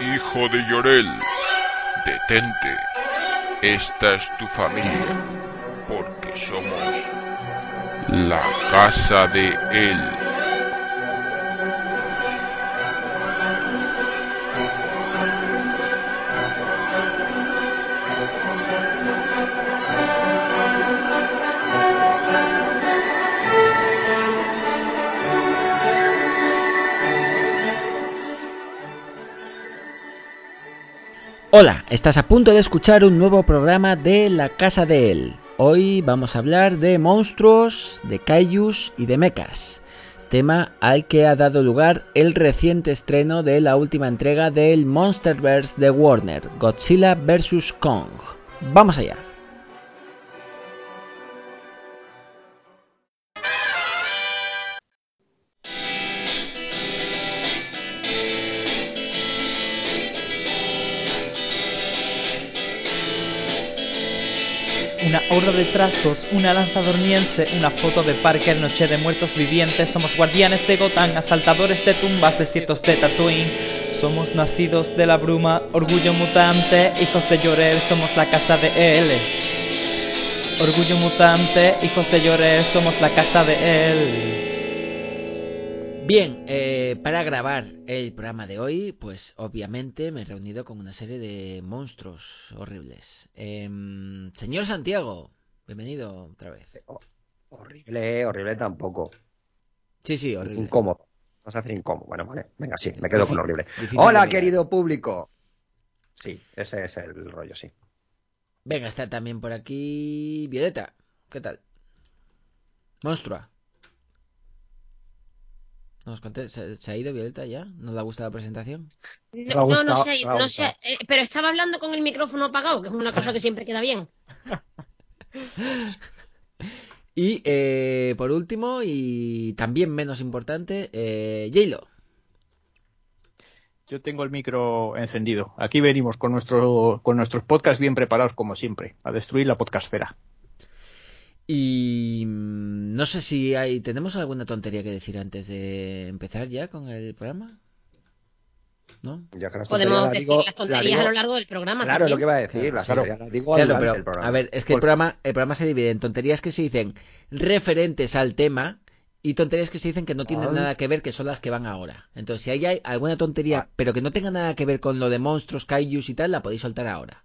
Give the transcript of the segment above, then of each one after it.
Hijo de Llorel, detente. Esta es tu familia, porque somos la casa de él. Hola, estás a punto de escuchar un nuevo programa de La Casa de Él. Hoy vamos a hablar de monstruos, de kaijus y de mechas, tema al que ha dado lugar el reciente estreno de la última entrega del Monsterverse de Warner, Godzilla vs. Kong. Vamos allá. Horda de trasgos, una lanza dormiense, una foto de Parker, noche de muertos vivientes. Somos guardianes de Gotham, asaltadores de tumbas, desiertos de Tatooine. Somos nacidos de la bruma, orgullo mutante, hijos de Llorer, somos la casa de él. Orgullo mutante, hijos de Llorer, somos la casa de él. Bien, eh, para grabar el programa de hoy, pues obviamente me he reunido con una serie de monstruos horribles. Em, señor Santiago, bienvenido otra vez. horrible, horrible tampoco. Sí, sí, horrible. Incómodo. Vamos a hacer incómodo. Bueno, vale. Venga, sí, me quedo con horrible. Hola, querido público. Sí, ese es el rollo, sí. Venga, está también por aquí Violeta. ¿Qué tal? Monstrua. Nos ¿se, ha ido Violeta ya? ¿No le ha gustado la presentación? No, no, no, se ha ido. Eh, pero estaba hablando con el micrófono apagado, que es una cosa que siempre queda bien. y eh, por último, y también menos importante, eh, J-Lo. Yo tengo el micro encendido. Aquí venimos con, nuestro, con nuestros podcasts bien preparados como siempre, a destruir la podcastfera. Y mm, no sé si hay. ¿Tenemos alguna tontería que decir antes de empezar ya con el programa? ¿No? Podemos decir las tonterías a lo largo del programa. Claro, lo que iba a decir. Las tonterías digo claro, programa. A ver, es que el programa, el programa se divide en tonterías que se dicen referentes al tema y tonterías que se dicen que no tienen nada que ver, que son las que van ahora. Entonces, si hay alguna tontería, ah. pero que no tenga nada que ver con lo de monstruos, kaijus y tal, la podéis soltar ahora.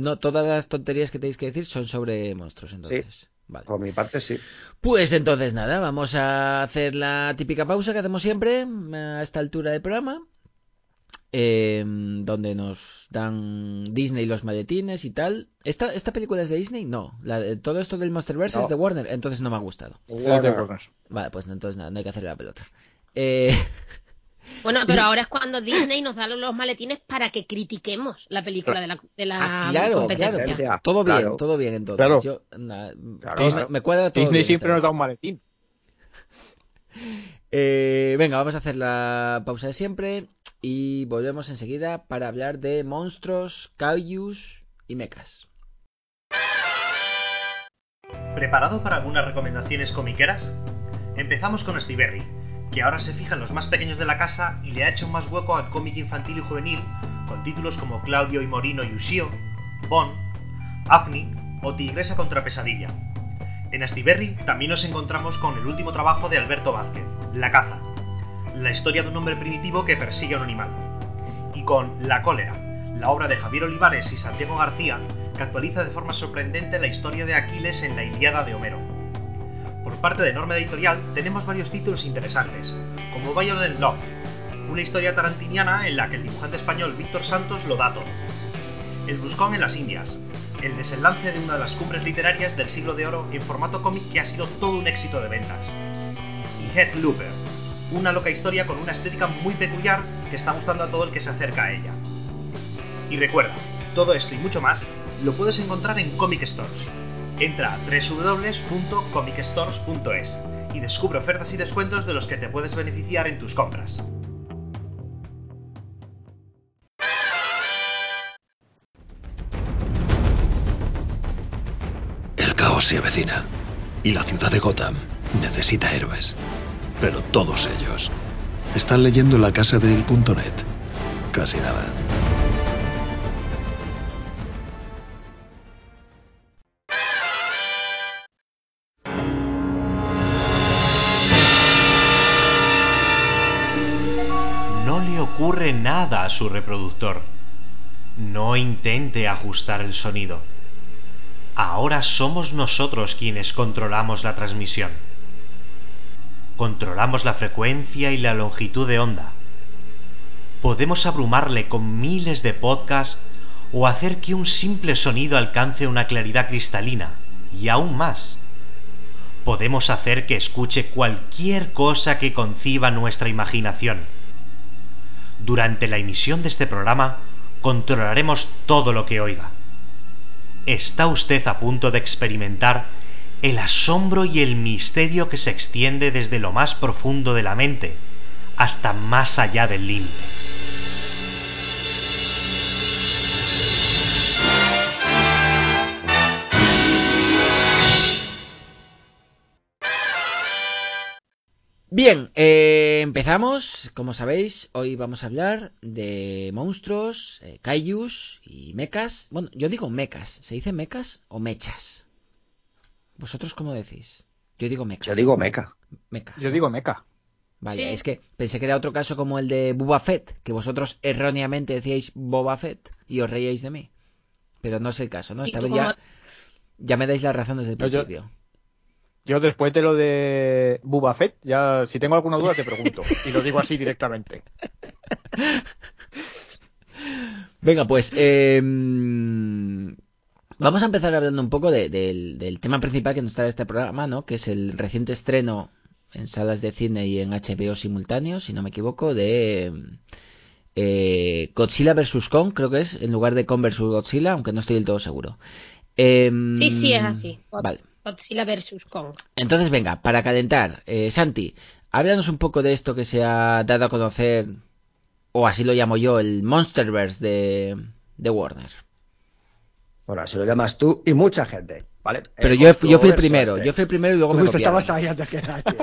No todas las tonterías que tenéis que decir son sobre monstruos, entonces. Vale. Por mi parte, sí. Pues entonces nada, vamos a hacer la típica pausa que hacemos siempre a esta altura del programa. Em, donde nos dan Disney los maletines y tal. ¿Esta, esta película es de Disney? No. todo esto del Monsterverse es de Warner, entonces no me ha gustado. Vale, pues entonces nada, no hay que hacer la pelota. Eh, Bueno, pero ahora es cuando Disney nos da los maletines para que critiquemos la película de la, de la ah, claro, competencia. Claro. Todo bien, todo bien entonces. Claro. Yo, Disney, me cuadra todo Disney siempre nos da un maletín. Eh, venga, vamos a hacer la pausa de siempre y volvemos enseguida para hablar de monstruos, kaijus y mechas. ¿Preparado para algunas recomendaciones comiqueras? Empezamos con Steve Berry que ahora se fija en los más pequeños de la casa y le ha hecho más hueco al cómic infantil y juvenil, con títulos como Claudio y Morino y Ushio, Bon, Afni o Tigresa contra Pesadilla. En Astiberri también nos encontramos con el último trabajo de Alberto Vázquez, La caza, la historia de un hombre primitivo que persigue a un animal. Y con La cólera, la obra de Javier Olivares y Santiago García, que actualiza de forma sorprendente la historia de Aquiles en la Iliada de Homero. Por parte de Norma Editorial tenemos varios títulos interesantes, como Violent Love, una historia tarantiniana en la que el dibujante español Víctor Santos lo da todo. El Buscón en las Indias, el desenlace de una de las cumbres literarias del siglo de oro en formato cómic que ha sido todo un éxito de ventas. Y Head Looper, una loca historia con una estética muy peculiar que está gustando a todo el que se acerca a ella. Y recuerda, todo esto y mucho más lo puedes encontrar en Comic Stores, Entra a www.comicstores.es y descubre ofertas y descuentos de los que te puedes beneficiar en tus compras. El caos se avecina y la ciudad de Gotham necesita héroes, pero todos ellos están leyendo la casa del punto net. Casi nada. Ocurre nada a su reproductor. No intente ajustar el sonido. Ahora somos nosotros quienes controlamos la transmisión. Controlamos la frecuencia y la longitud de onda. Podemos abrumarle con miles de podcasts o hacer que un simple sonido alcance una claridad cristalina, y aún más. Podemos hacer que escuche cualquier cosa que conciba nuestra imaginación. Durante la emisión de este programa controlaremos todo lo que oiga. Está usted a punto de experimentar el asombro y el misterio que se extiende desde lo más profundo de la mente hasta más allá del límite. Bien, eh, empezamos. Como sabéis, hoy vamos a hablar de monstruos, eh, kaijus y mechas. Bueno, yo digo mechas. ¿Se dice mechas o mechas? ¿Vosotros cómo decís? Yo digo mechas. Yo digo meca. Mecha. Yo digo meca. Vale, Sí. es que pensé que era otro caso como el de Boba Fett, que vosotros erróneamente decíais Boba Fett y os reíais de mí. Pero no es el caso, ¿no? ¿Y Esta vez ya, ya me dais la razón desde el yo- principio. Yo después de lo de Buba Fett, ya si tengo alguna duda te pregunto. Y lo digo así directamente. Venga, pues eh, mm, vamos a empezar hablando un poco de- del, del tema principal que nos trae este programa, ¿no? Que es el reciente estreno en salas de cine y en HBO simultáneo, si no me equivoco, de eh, Godzilla vs. Kong, creo que es, en lugar de Kong vs. Godzilla, aunque no estoy del todo seguro. Em, Sí, sí, es así. Vale. Godzilla vs. Kong. Entonces, venga, para calentar, eh, Santi, háblanos un poco de esto que se ha dado a conocer, o así lo llamo yo, el Monsterverse de, de Warner. Bueno, así lo llamas tú y mucha gente, ¿vale? Pero El yo, yo fui el primero, este. yo fui el primero y luego Tú me justo copiaron. estabas ahí antes que nadie.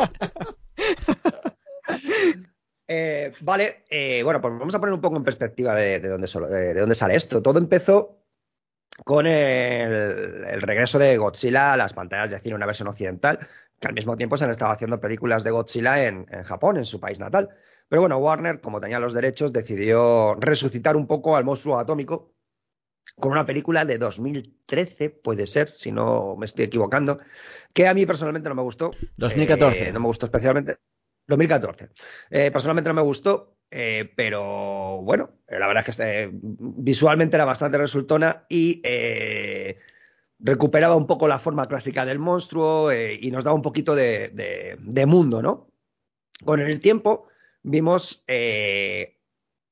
Eh, vale, eh, bueno, pues vamos a poner un poco en perspectiva de, de dónde, solo- de- de dónde sale esto. Todo empezó con el, el regreso de Godzilla a las pantallas de cine, una versión occidental, que al mismo tiempo se han estado haciendo películas de Godzilla en, en Japón, en su país natal. Pero bueno, Warner, como tenía los derechos, decidió resucitar un poco al monstruo atómico con una película de 2013, puede ser, si no me estoy equivocando, que a mí personalmente no me gustó. 2014. Eh, no me gustó especialmente. 2014. Eh, personalmente no me gustó, eh, pero bueno, eh, la verdad es que este, visualmente era bastante resultona y eh, recuperaba un poco la forma clásica del monstruo eh, y nos daba un poquito de, de- mundo, ¿no? Con el tiempo vimos eh,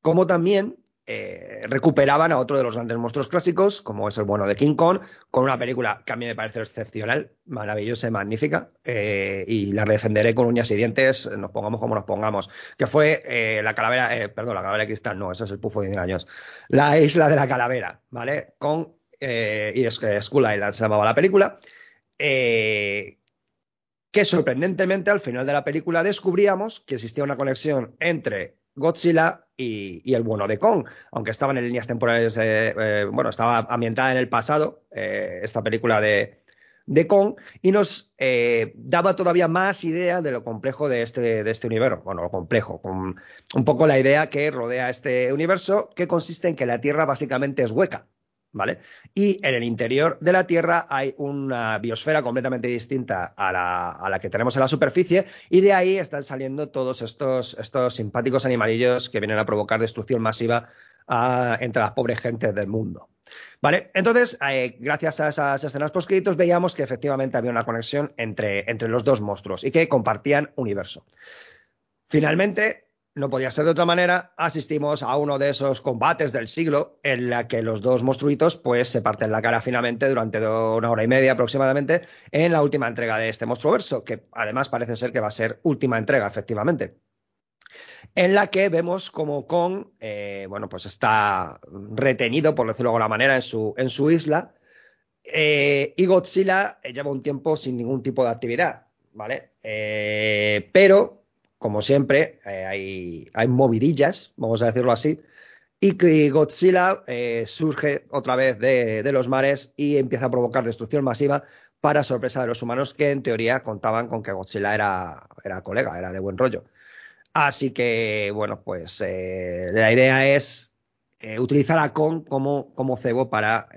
cómo también eh, recuperaban a otro de los grandes monstruos clásicos, como es el bueno de King Kong, con una película que a mí me parece excepcional, maravillosa y magnífica, eh, y la defenderé con uñas y dientes, nos pongamos como nos pongamos, que fue eh, la calavera, perdón, la calavera de cristal, no, eso es el pufo de 10 años, la isla de la calavera, ¿vale? Con, y es que Skull Island se llamaba la película, que sorprendentemente al final de la película descubríamos que existía una conexión entre Godzilla y, el bueno de Kong, aunque estaban en líneas temporales, eh, eh, bueno, estaba ambientada en el pasado, eh, esta película de, de Kong, y nos daba todavía más idea de lo complejo de este, de este universo, bueno, lo complejo, con un poco la idea que rodea este universo, que consiste en que la Tierra básicamente es hueca. ¿Vale? Y en el interior de la Tierra hay una biosfera completamente distinta a la, a la que tenemos en la superficie y de ahí están saliendo todos estos, estos simpáticos animalillos que vienen a provocar destrucción masiva a- entre las pobres gentes del mundo. ¿Vale? Entonces, eh, gracias a esas escenas postcritos veíamos que efectivamente había una conexión entre, entre los dos monstruos y que compartían universo. Finalmente, no podía ser de otra manera, asistimos a uno de esos combates del siglo en la que los dos monstruitos pues se parten la cara finalmente durante una hora y media aproximadamente en la última entrega de este monstruoverso, que además parece ser que va a ser última entrega, efectivamente. En la que vemos como Kong, eh, bueno, pues está retenido, por decirlo de alguna manera, en su, isla. eh, y Godzilla eh, lleva un tiempo sin ningún tipo de actividad, ¿vale? Pero como siempre, eh, hay, movidillas, vamos a decirlo así, y que Godzilla eh, surge otra vez de, los mares y empieza a provocar destrucción masiva para sorpresa de los humanos que en teoría contaban con que Godzilla era, colega, era de buen rollo. Así que, bueno, pues eh, la idea es utilizar a Kong como, cebo para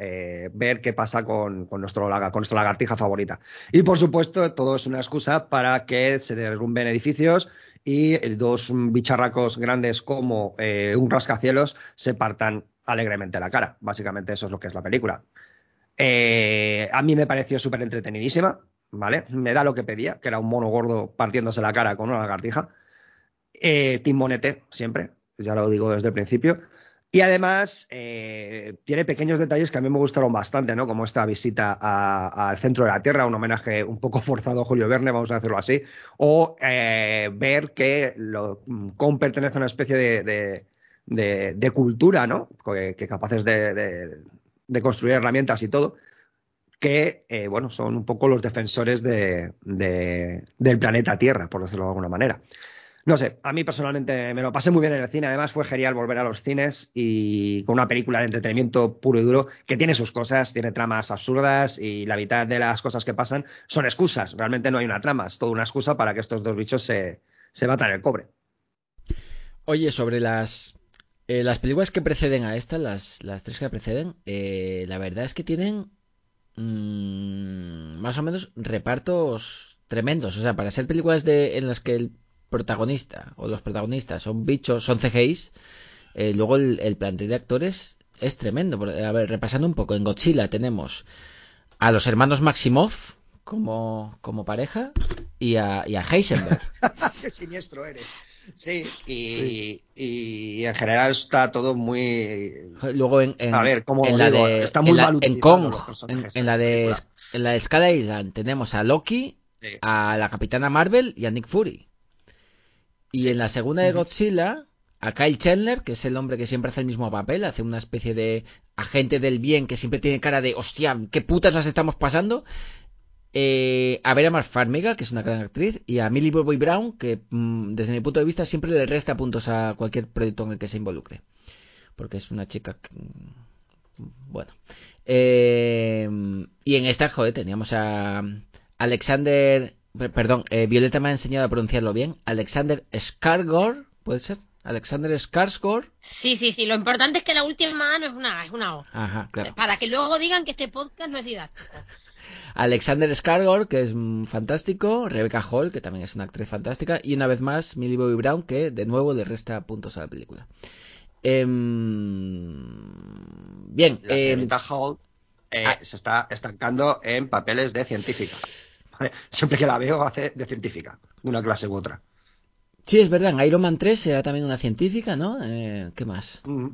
ver qué pasa con nuestra lagartija favorita. Y por supuesto, todo es una excusa para que se derrumben edificios y dos bicharracos grandes como eh, un rascacielos se partan alegremente la cara. Básicamente eso es lo que es la película. Eh, a mí me pareció súper entretenidísima, ¿vale? Me da lo que pedía, que era un mono gordo partiéndose la cara con una lagartija. Eh, Timonete, siempre, ya lo digo desde el principio. Y además eh, tiene pequeños detalles que a mí me gustaron bastante, ¿no? Como esta visita al centro de la Tierra, un homenaje un poco forzado a Julio Verne, vamos a decirlo así, o eh, ver que lo, Kong pertenece a una especie de, cultura, ¿no? Que, capaces de, construir herramientas y todo, que, eh, bueno, son un poco los defensores de- de- del planeta Tierra, por decirlo de alguna manera. No sé, a mí personalmente me lo pasé muy bien en el cine. Además, fue genial volver a los cines y con una película de entretenimiento puro y duro que tiene sus cosas, tiene tramas absurdas y la mitad de las cosas que pasan son excusas. Realmente no hay una trama, es toda una excusa para que estos dos bichos se, se batan el cobre. Oye, sobre las, eh, las películas que preceden a esta, las, las tres que preceden, eh, la verdad es que tienen mm, más o menos repartos tremendos. O sea, para ser películas de, en las que el protagonista o los protagonistas son bichos, son CGIs, eh, luego el, el plantel de actores es tremendo. A ver, repasando un poco, en Godzilla tenemos a los hermanos Maximoff como, como pareja y a, y a Heisenberg. Qué siniestro eres. Sí, y, y en general está todo muy. Luego en, en- A ver, ¿cómo en lo la digo? de, Está muy en la- mal en Kong, en, la de en la de Island tenemos a Loki, Sí. a la Capitana Marvel y a Nick Fury. Y en la segunda de Godzilla a Kyle Chandler, que es el hombre que siempre hace el mismo papel, hace una especie de agente del bien que siempre tiene cara de hostia, qué putas nos estamos pasando. Eh, a Vera Farmiga, que es una gran actriz, y a Millie Bobby Brown, que mm, desde mi punto de vista siempre le resta puntos a cualquier proyecto en el que se involucre. Porque es una chica que, mm, bueno. Eh, y en esta, joder, teníamos a Alexander, perdón, eh, Violeta me ha enseñado a pronunciarlo bien. Alexander Skarsgård, ¿puede ser? Alexander Skarsgård. Sí, sí, sí. Lo importante es que la última A no es una A, es una O. Ajá, claro. Para que luego digan que este podcast no es didáctico. Alexander Skarsgård, que es fantástico, Rebecca Hall, que también es una actriz fantástica, y una vez más Millie Bobby Brown, que de nuevo le resta puntos a la película. Em, bien, La señorita Hall eh, ah. se está estancando en papeles de científica. Siempre que la veo hace de científica, de una clase u otra. sí, es verdad, en Iron Man 3 era también una científica, ¿no? Eh, ¿Qué más? Mm,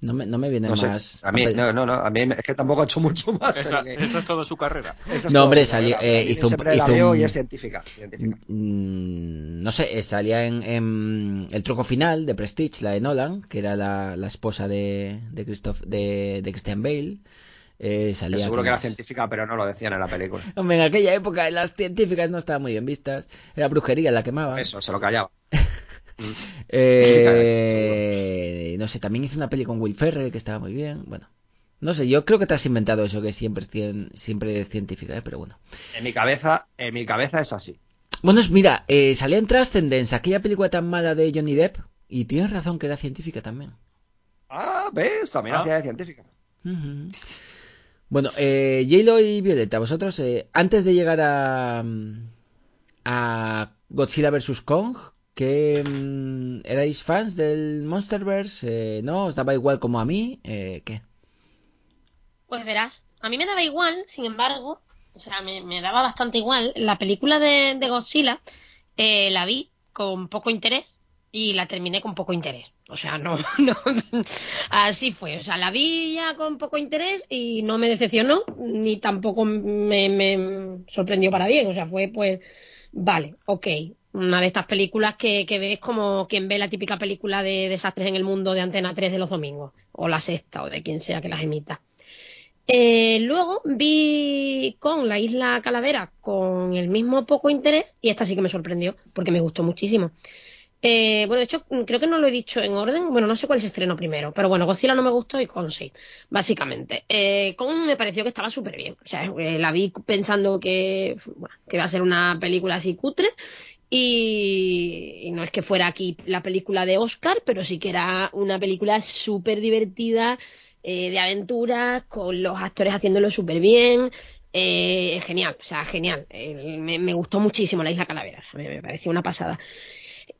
No me, no me viene No sé, más. a mí, no, no, no, a mí es que tampoco ha hecho mucho más. Esa- que- eso es toda su carrera. eso es No, todo hombre, su salió- carrera. eh, hizo un- siempre la hizo veo un- y es científica. científica. Mm, no sé, eh, salía en, en El truco final de Prestige, la de Nolan, que era la, la esposa de, de, Christoph, de, de Christian Bale. Eh, salía, Seguro ¿qué que era científica, pero no lo decían en la película. Hombre, en aquella época las científicas no estaban muy bien vistas. Era brujería la quemaban. Eso, se lo callaba. Eh, no sé, también hizo una peli con Will Ferrell que estaba muy bien. Bueno, no sé, yo creo que te has inventado eso que siempre es, cien- siempre es científica, ¿eh? pero bueno. En mi cabeza, en mi cabeza es así. Bueno, es- mira, eh, salía en Transcendence, aquella película tan mala de Johnny Depp, y tienes razón que era científica también. Ah, ¿ves? También Ah. hacía de científica. Ujú. Bueno, eh, J-Lo y Violeta, vosotros, eh, antes de llegar a, a Godzilla vs. Kong, que mm, erais fans del Monsterverse, eh, ¿no? ¿Os daba igual como a mí? Eh, ¿Qué? Pues verás, a mí me daba igual, sin embargo, o sea, me, me daba bastante igual. La película de, de Godzilla eh, la vi con poco interés y la terminé con poco interés. O sea, no, no, así fue. O sea, la vi ya con poco interés y no me decepcionó, ni tampoco me, sorprendió para bien. O sea, fue pues, vale, ok. Una de estas películas que, que ves como quien ve la típica película de desastres en el mundo de Antena 3 de los domingos, o la sexta, o de quien sea que las emita. Eh, luego vi con la Isla Calavera con el mismo poco interés y esta sí que me sorprendió porque me gustó muchísimo. Eh, bueno, de hecho, creo que no lo he dicho en orden. Bueno, no sé cuál se estrenó primero, pero bueno, Godzilla no me gustó y Kong sí, básicamente. Eh, Kong me pareció que estaba súper bien. O sea, eh, la vi pensando que, bueno, que iba a ser una película así cutre. Y, no es que fuera aquí la película de Oscar, pero sí que era una película súper divertida, eh, de aventuras, con los actores haciéndolo súper bien. Eh, genial, o sea, genial. Me, gustó muchísimo la Isla Calavera, me, me pareció una pasada.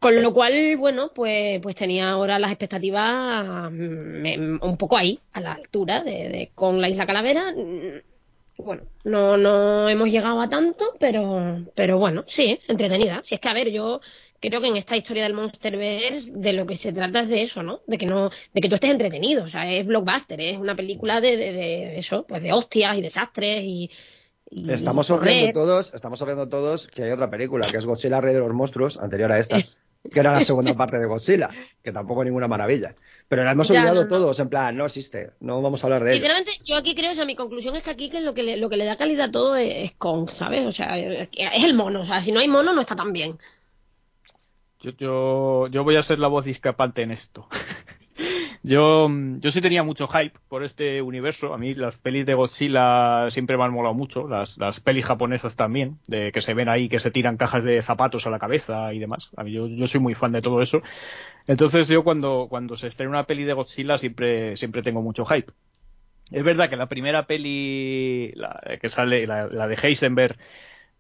Con lo cual, bueno, pues, pues tenía ahora las expectativas mm, un poco ahí, a la altura de, de con la Isla Calavera. Mm, Bueno, no, no hemos llegado a tanto, pero, pero bueno, sí, entretenida. Si es que, a ver, yo creo que en esta historia del Monsterverse de lo que se trata es de eso, ¿no? De que no, de que tú estés entretenido, o sea, es blockbuster, es una película de, de, de eso, pues de hostias y desastres y Estamos obviando todos, estamos obviando todos que hay otra película, que es Godzilla Rey de los Monstruos, anterior a esta, que era la segunda parte de Godzilla, que tampoco es ninguna maravilla. Pero la hemos olvidado no, no. todos, en plan, no existe, no vamos a hablar de ella. Sinceramente, yo aquí creo, o sea, mi conclusión es que aquí que lo que le, lo que le da calidad a todo es, es Kong, ¿sabes? O sea, es el mono, o sea, si no hay mono no está tan bien. Yo, yo, yo voy a ser la voz discrepante en esto. yo, yo sí tenía mucho hype por este universo. A mí las pelis de Godzilla siempre me han molado mucho. Las, las pelis japonesas también, de que se ven ahí, que se tiran cajas de zapatos a la cabeza y demás. A mí, yo, yo soy muy fan de todo eso. Entonces yo cuando, cuando se estrena una peli de Godzilla siempre, siempre tengo mucho hype. Es verdad que la primera peli la, que sale, la, la de Heisenberg, mm,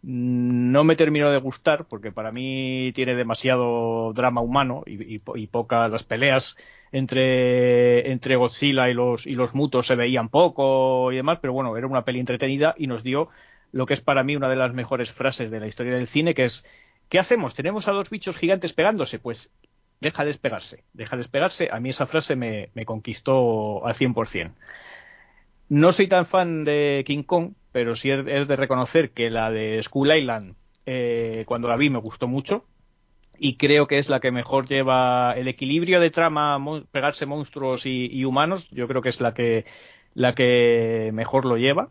no me terminó de gustar porque para mí tiene demasiado drama humano y, y, y poca las peleas entre, entre Godzilla y los, y los mutos se veían poco y demás, pero bueno, era una peli entretenida y nos dio lo que es para mí una de las mejores frases de la historia del cine, que es ¿qué hacemos? ¿Tenemos a dos bichos gigantes pegándose? Pues déjales pegarse, déjales pegarse. A mí esa frase me, me conquistó al 100%. No soy tan fan de King Kong, pero sí es de reconocer que la de Skull Island, eh, cuando la vi, me gustó mucho. Y creo que es la que mejor lleva el equilibrio de trama, mon- pegarse monstruos y, humanos. Yo creo que es la que, la que mejor lo lleva.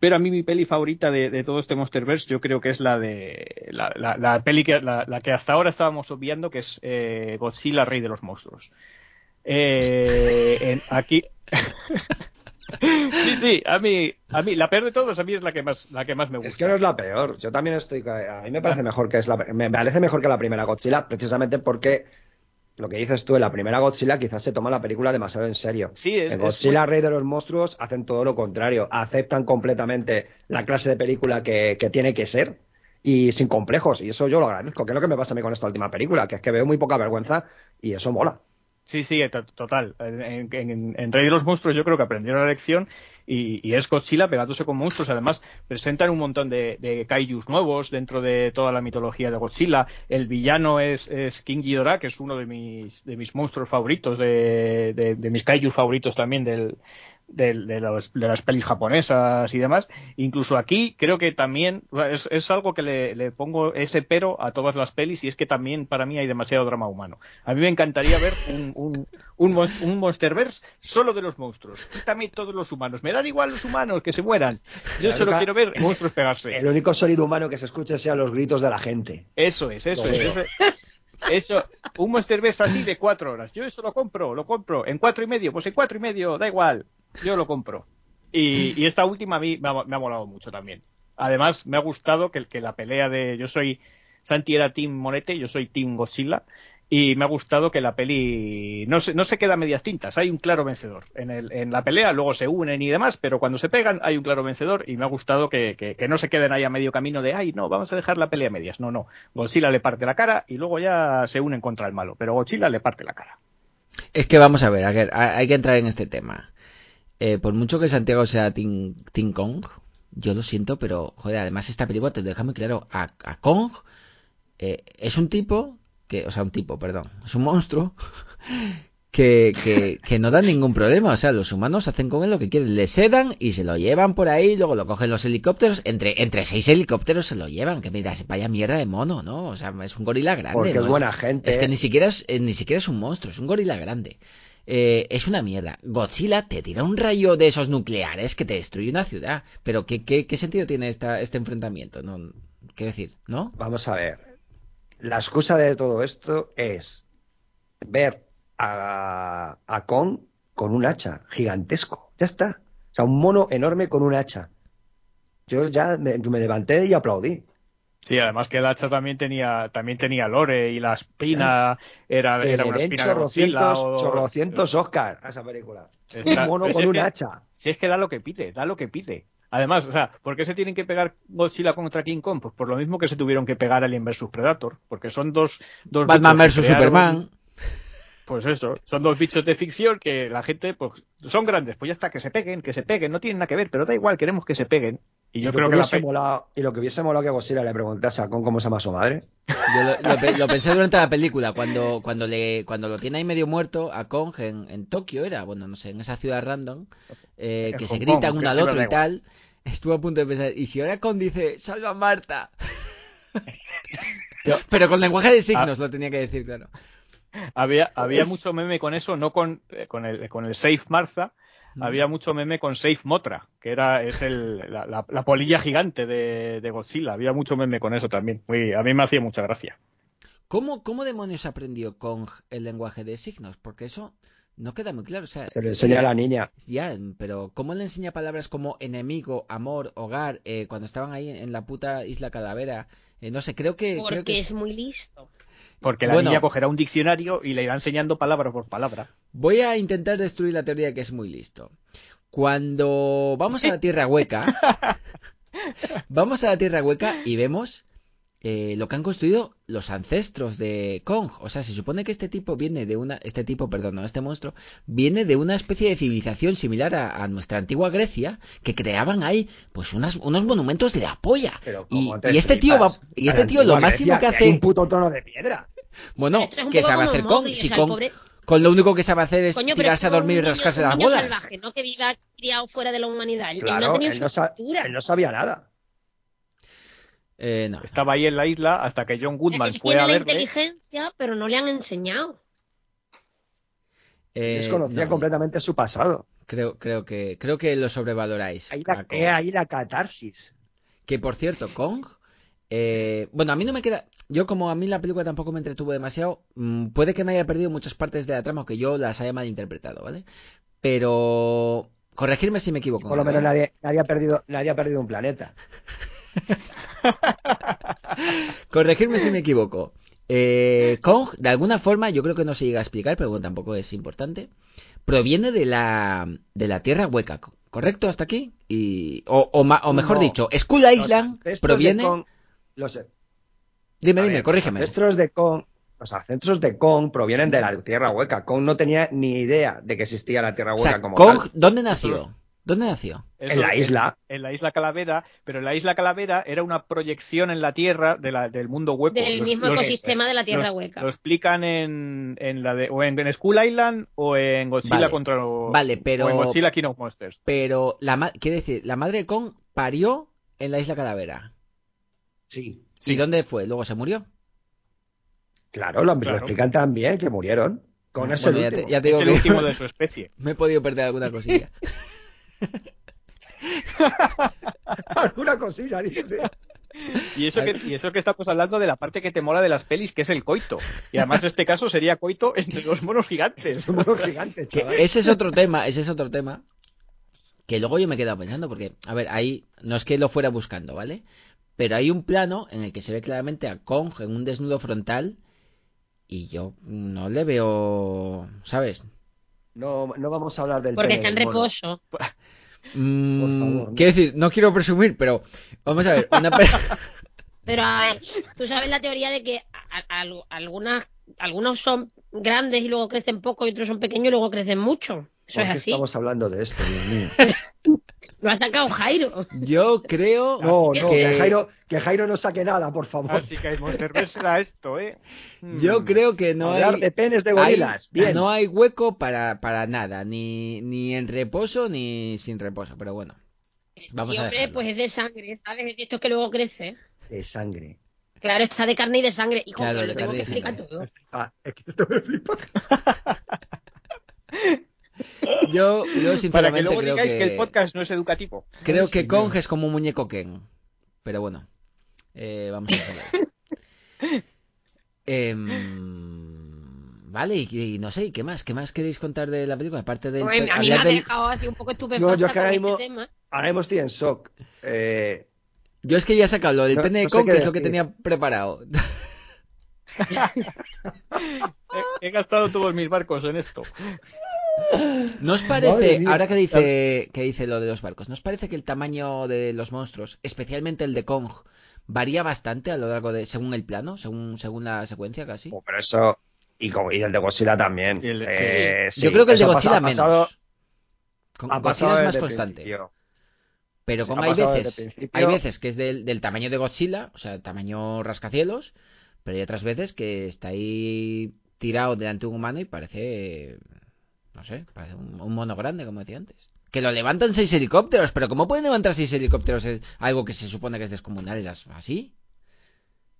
Pero a mí mi peli favorita de, todo este Monsterverse yo creo que es la de la, la- peli que la, que hasta ahora estábamos obviando que es eh, Godzilla Rey de los Monstruos. Eh, aquí sí sí a mí a mí la peor de todos a mí es la que más la que más me gusta. Es que no es la peor. Yo también estoy. A mí me parece mejor que es la. Me parece mejor que la primera Godzilla, precisamente porque lo que dices tú, en la primera Godzilla quizás se toma la película demasiado en serio. Sí, es- en es Godzilla, Rey de los Monstruos, hacen todo lo contrario. Aceptan completamente la clase de película que, que tiene que ser y sin complejos. Y eso yo lo agradezco, que es lo que me pasa a mí con esta última película, que es que veo muy poca vergüenza y eso mola. Sí, sí, to- total. En Rey de los Monstruos yo creo que aprendieron la lección y, y es Godzilla pegándose con monstruos. Además, presentan un montón de, de kaijus nuevos dentro de toda la mitología de Godzilla. El villano es, es King Ghidorah, que es uno de mis, de mis monstruos favoritos, de, de, de mis kaijus favoritos también del, de, los- de las pelis japonesas y demás. Incluso aquí creo que también es, es algo que le, le pongo ese pero a todas las pelis y es que también para mí hay demasiado drama humano. A mí me encantaría ver un, un, un, un Monsterverse solo de los monstruos. Quítame todos los humanos. Me dan igual los humanos que se mueran. Yo La solo única- quiero ver monstruos pegarse. El único sonido humano que se escuche sean los gritos de la gente. Eso es, eso es. Eso, eso, un Monsterverse así de cuatro horas. Yo eso lo compro, lo compro. En cuatro y medio, pues en cuatro y medio, da igual. Yo lo compro. Y, esta última a mí me ha, me ha molado mucho también. Además, me ha gustado que, que la pelea de. Yo soy. Santi era Team Monete, yo soy Team Godzilla. Y me ha gustado que la peli no se, no se queda a medias tintas, hay un claro vencedor. En, el, en la pelea luego se unen y demás, pero cuando se pegan hay un claro vencedor y me ha gustado que, que, no se queden ahí a medio camino de, ay, no, vamos a dejar la pelea a medias. No, no. Godzilla le parte la cara y luego ya se unen contra el malo, pero Godzilla le parte la cara. Es que vamos a ver, hay que entrar en este tema. Eh, por mucho que Santiago sea Team Kong, yo lo siento, pero joder, además esta película te lo deja muy claro. A, a Kong eh, es un tipo que, o sea, un tipo, perdón, es un monstruo que, que, que no da ningún problema. O sea, los humanos hacen con él lo que quieren, le sedan y se lo llevan por ahí, luego lo cogen los helicópteros, entre, entre seis helicópteros se lo llevan, que mira, vaya mierda de mono, ¿no? O sea, es un gorila grande. Porque ¿no? es buena gente. Es que ni siquiera es, eh, ni siquiera es un monstruo, es un gorila grande. Eh, es una mierda. Godzilla te tira un rayo de esos nucleares que te destruye una ciudad. Pero ¿qué, qué, sentido tiene esta, este enfrentamiento? No, quiero decir, ¿no? Vamos a ver. La excusa de todo esto es ver a, a Kong con un hacha gigantesco. Ya está. O sea, un mono enorme con un hacha. Yo ya me levanté y aplaudí. Sí, además que el hacha también tenía, también tenía lore y la espina era, Que era una espina chorrocientos, o- chorrocientos Oscar a esa película. Está- un mono con un que- hacha. Si es que da lo que pide, da lo que pide. Además, o sea, ¿por qué se tienen que pegar Godzilla contra King Kong? Pues por lo mismo que se tuvieron que pegar Alien vs Predator, porque son dos, dos Batman vs Superman. Pues eso, son dos bichos de ficción que la gente, pues, son grandes, pues ya está, que se peguen, que se peguen, no tienen nada que ver, pero da igual, queremos que se peguen. Y yo Y creo que la hubiese pe- molado, y lo que hubiese molado que Godzilla le preguntase a Kong cómo se llama su madre. Yo lo, lo pe- lo pensé durante la película, cuando, cuando, le, cuando lo tiene ahí medio muerto a Kong en, en Tokio, era, bueno, no sé, en esa ciudad random, eh, que se gritan uno al otro y tal, estuve a punto de pensar, ¿y si ahora Kong dice, salva a Marta? Pero con lenguaje de signos lo tenía que decir, claro. había, había mucho meme con eso, no con, eh, con, el, con el Safe Martha, había mucho meme con Safe Motra, que era es el, la, la- la polilla gigante de, de Godzilla, había mucho meme con eso también. Muy, a mí me hacía mucha gracia. ¿Cómo, ¿Cómo demonios aprendió Kong el lenguaje de signos? Porque eso no queda muy claro. O sea, Se lo enseña a la niña. Ya, pero ¿cómo le enseña palabras como enemigo, amor, hogar, eh, cuando estaban ahí en la puta isla Calavera? Eh, no sé, creo que... creo Porque que- es muy listo. Porque la Bueno. niña cogerá un diccionario y le irá enseñando palabra por palabra. Voy a intentar destruir la teoría que es muy listo. Cuando vamos a la Tierra Hueca, vamos a la Tierra Hueca y vemos eh, lo que han construido los ancestros de Kong. O sea, se supone que este tipo viene de una, este tipo, perdón, no, este monstruo, viene de una especie de civilización similar a, a nuestra antigua Grecia, que creaban ahí, pues, unas, unos monumentos de la polla. Pero Y, este tío va, y este tío lo máximo que hay hace, un puto trono de piedra. bueno, es que sabe hacer Kong, si Kong, pobre- con lo único que sabe hacer es Coño, tirarse a dormir y rascarse las bolas. salvaje, no que viva criado fuera de la humanidad. Él no él no sabía nada. Eh, no. Estaba ahí en la isla hasta que John Goodman fue tiene a la verle. inteligencia, pero no le han enseñado. Eh, Desconocía no, completamente su pasado. Creo, creo que, creo que lo sobrevaloráis. Ahí la, he ahí la catarsis. Que por cierto, Kong. eh, bueno, a mí no me queda. Yo, como a mí la película tampoco me entretuvo demasiado, mm, puede que me haya perdido muchas partes de la trama o que yo las haya malinterpretado, ¿vale? Pero. Corregirme si me equivoco. Por lo menos nadie, nadie, ha perdido, nadie ha perdido un planeta. Corregirme si me equivoco. Eh, Kong, de alguna forma, yo creo que no se llega a explicar, pero bueno, tampoco es importante. Proviene de la, de la Tierra Hueca, ¿correcto hasta aquí? Y, o, o, o mejor No. dicho, Skull Island proviene. Kong- los, Dime, a dime, ver, corrígeme. Los de Kong, los ancestros de Kong provienen de la Tierra Hueca. Kong no tenía ni idea de que existía la Tierra O Hueca sea, como Kong, tal. ¿dónde nació? ¿Dónde nació? Eso, En la isla. En la isla Calavera, pero la isla Calavera era una proyección en la Tierra de la, del mundo hueco. Del Los- mismo los- ecosistema de la Tierra los- Hueca. Lo explican en, en la de, o en, en Skull Island o en Godzilla Vale. contra Vale, pero- o en Godzilla King of Monsters. Pero, la ma- quiere decir, la madre de Kong parió en la isla Calavera. Sí, Sí. ¿Y dónde fue? ¿Luego se murió? claro, lo, explican también que murieron. Kong es Bueno, el ya, te, último. ya te Es el último de su especie. me he podido perder alguna cosilla. Alguna cosilla, dice. Y eso, que, y eso que estamos hablando de la parte que te mola de las pelis, que es el coito. Y además este caso sería coito entre los monos gigantes. Es un mono gigante, Que chaval. ese es otro tema, ese es otro tema. Que luego yo me he quedado pensando, porque, a ver, ahí no es que lo fuera buscando, ¿vale? Pero hay un plano en el que se ve claramente a Kong en un desnudo frontal y yo no le veo, ¿sabes? No, no vamos a hablar del Porque pene está en mono. Mm, Por favor, no. Quiero decir, no quiero presumir, pero vamos a ver, una per- Pero a ver, tú sabes la teoría de que a- a- al- algunas, algunos son grandes y luego crecen poco y otros son pequeños y luego crecen mucho. Eso ¿Por es así. estamos hablando de esto, Dios mío? Lo ha sacado Jairo. yo creo No, que no, sí. que Jairo, que Jairo no saque nada, por favor. Así que hay será esto, ¿eh? yo creo que no Hablar hay de penes de hay- gorilas. Bien. no hay hueco para, para nada, ni, ni en reposo ni sin reposo, pero bueno. Vamos sí, a hombre, pues es de sangre, ¿sabes? Es de esto que luego crece. De sangre. Claro, está de carne y de sangre. Hijo, Claro, de lo tengo que explicar todo. Ah, es que esto me flipa. Yo, yo Para que sinceramente luego creo digáis que, que... el podcast no es educativo. creo Ay, que señor. Kong es como un muñeco Ken. Pero bueno, eh, vamos a ver. Em, vale, y, y no sé, ¿y qué más? ¿Qué más queréis contar de la película? Aparte del... Pues, a mí me ha del- dejado así un poco estupefacta No, yo es que ahora con mismo- este tema. Ahora mismo estoy en shock. Eh, Yo es que ya he sacado lo del No- pene de no Kong, que es lo que tenía preparado. He, he gastado todos mis barcos en esto. ¿No os parece, ahora que dice, que dice lo de los barcos, ¿no os parece que el tamaño de los monstruos, especialmente el de Kong, varía bastante a lo largo de, según el plano, según, según la secuencia casi? oh, pero eso. Y, como, y el de Godzilla también. El Eh, sí, Yo creo que el de Godzilla ha pasado- menos. Con ha Godzilla pasado es más constante. principio. Pero Sí, veces, hay veces que es del, del tamaño de Godzilla, o sea, tamaño rascacielos, pero hay otras veces que está ahí tirado delante de un humano y parece, no sé, parece un, un mono grande, como decía antes. Que lo levantan seis helicópteros, pero ¿cómo pueden levantar seis helicópteros algo que se supone que es descomunal? ¿Es ¿Así?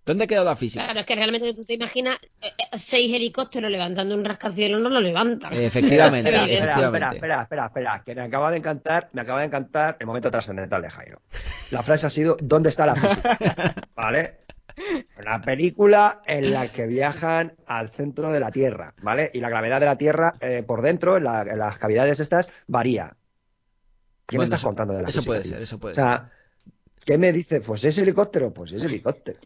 ¿Dónde ha quedado la física? Claro, es que realmente tú te imaginas eh, eh, seis helicópteros levantando un rascacielos, no lo levantan. Efectivamente, Pero, Espera, espera, efectivamente. espera, espera, espera, que me acaba de encantar, me acaba de encantar el momento trascendental de Jairo. La frase ha sido ¿dónde está la física? ¿Vale? Una película en la que viajan al centro de la Tierra, ¿vale? Y la gravedad de la Tierra eh, por dentro, en, la- en las cavidades estas, varía. ¿Qué Bueno, me estás eso- contando de la Eso física, puede tío? ser, eso puede O sea, ¿qué me dice? Pues es helicóptero, pues es helicóptero.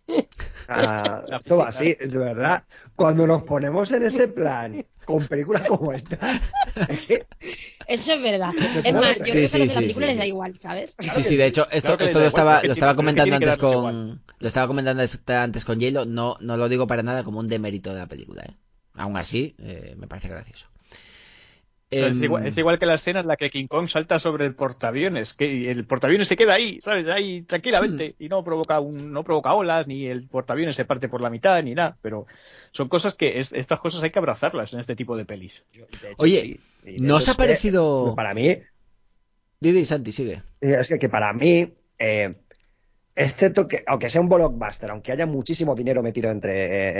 Ah, esto va así, de verdad. Cuando nos ponemos en ese plan con películas como esta, Eso es verdad. Es más, yo creer. creo Sí, que sí, la película sí, les da sí. igual, ¿sabes? Sí, sí, de hecho, esto, Claro esto lo estaba, igual, lo comentando antes con. Lo estaba comentando antes con J-Lo, no, no lo digo para nada como un demérito de la película, ¿eh? Aún así, eh, me parece gracioso. O sea, es, Em, igual, es igual que la escena en la que King Kong salta sobre el portaaviones, que el portaaviones se queda ahí, ¿sabes? Ahí tranquilamente, Hmm. y no provoca un, no provoca olas, ni el portaaviones se parte por la mitad, ni nada, pero son cosas que, es- estas cosas hay que abrazarlas en este tipo de pelis. Yo, de hecho, Oye, sí. Y de ¿no os ha que, parecido- Para mí, Didi, Santi, sigue. eh, es que, que para mí, eh, este toque, aunque sea un blockbuster, aunque haya muchísimo dinero metido entre,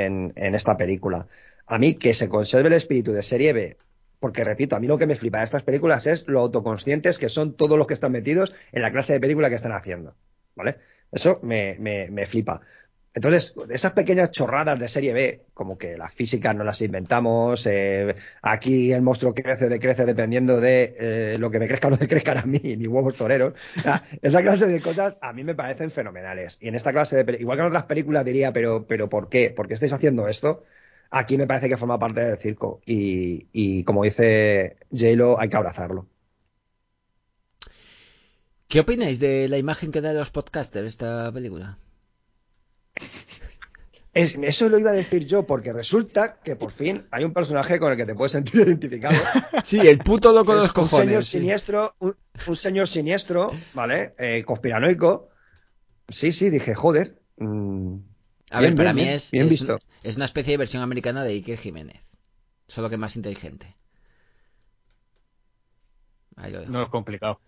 eh, en, en esta película, a mí que se conserve el espíritu de serie B, porque repito, a mí lo que me flipa de estas películas es lo autoconscientes que son todos los que están metidos en la clase de película que están haciendo, ¿vale? Eso me, me, me flipa. Entonces, esas pequeñas chorradas de serie B, como que las físicas no las inventamos, eh, aquí el monstruo crece o decrece dependiendo de eh, lo que me crezca o no me crezcan a mí, ni huevos toreros. Esa clase de cosas a mí me parecen fenomenales. Y en esta clase de, igual que en otras películas diría, pero, pero ¿por qué? ¿Por qué estáis haciendo esto? Aquí me parece que forma parte del circo. Y, y como dice J-Lo, hay que abrazarlo. ¿Qué opináis de la imagen que da los podcasters esta película? Es- eso lo iba a decir yo, porque resulta que por fin hay un personaje con el que te puedes sentir identificado. Sí, el puto loco de los Es un señor cojones. sí. siniestro, un, un señor siniestro, ¿vale? Eh, conspiranoico. Sí, sí, dije, joder. mm, A bien, ver, para bien, mí es, bien es, visto. es una especie de versión americana de Iker Jiménez. Solo que más inteligente. Ahí lo dejo. No es complicado.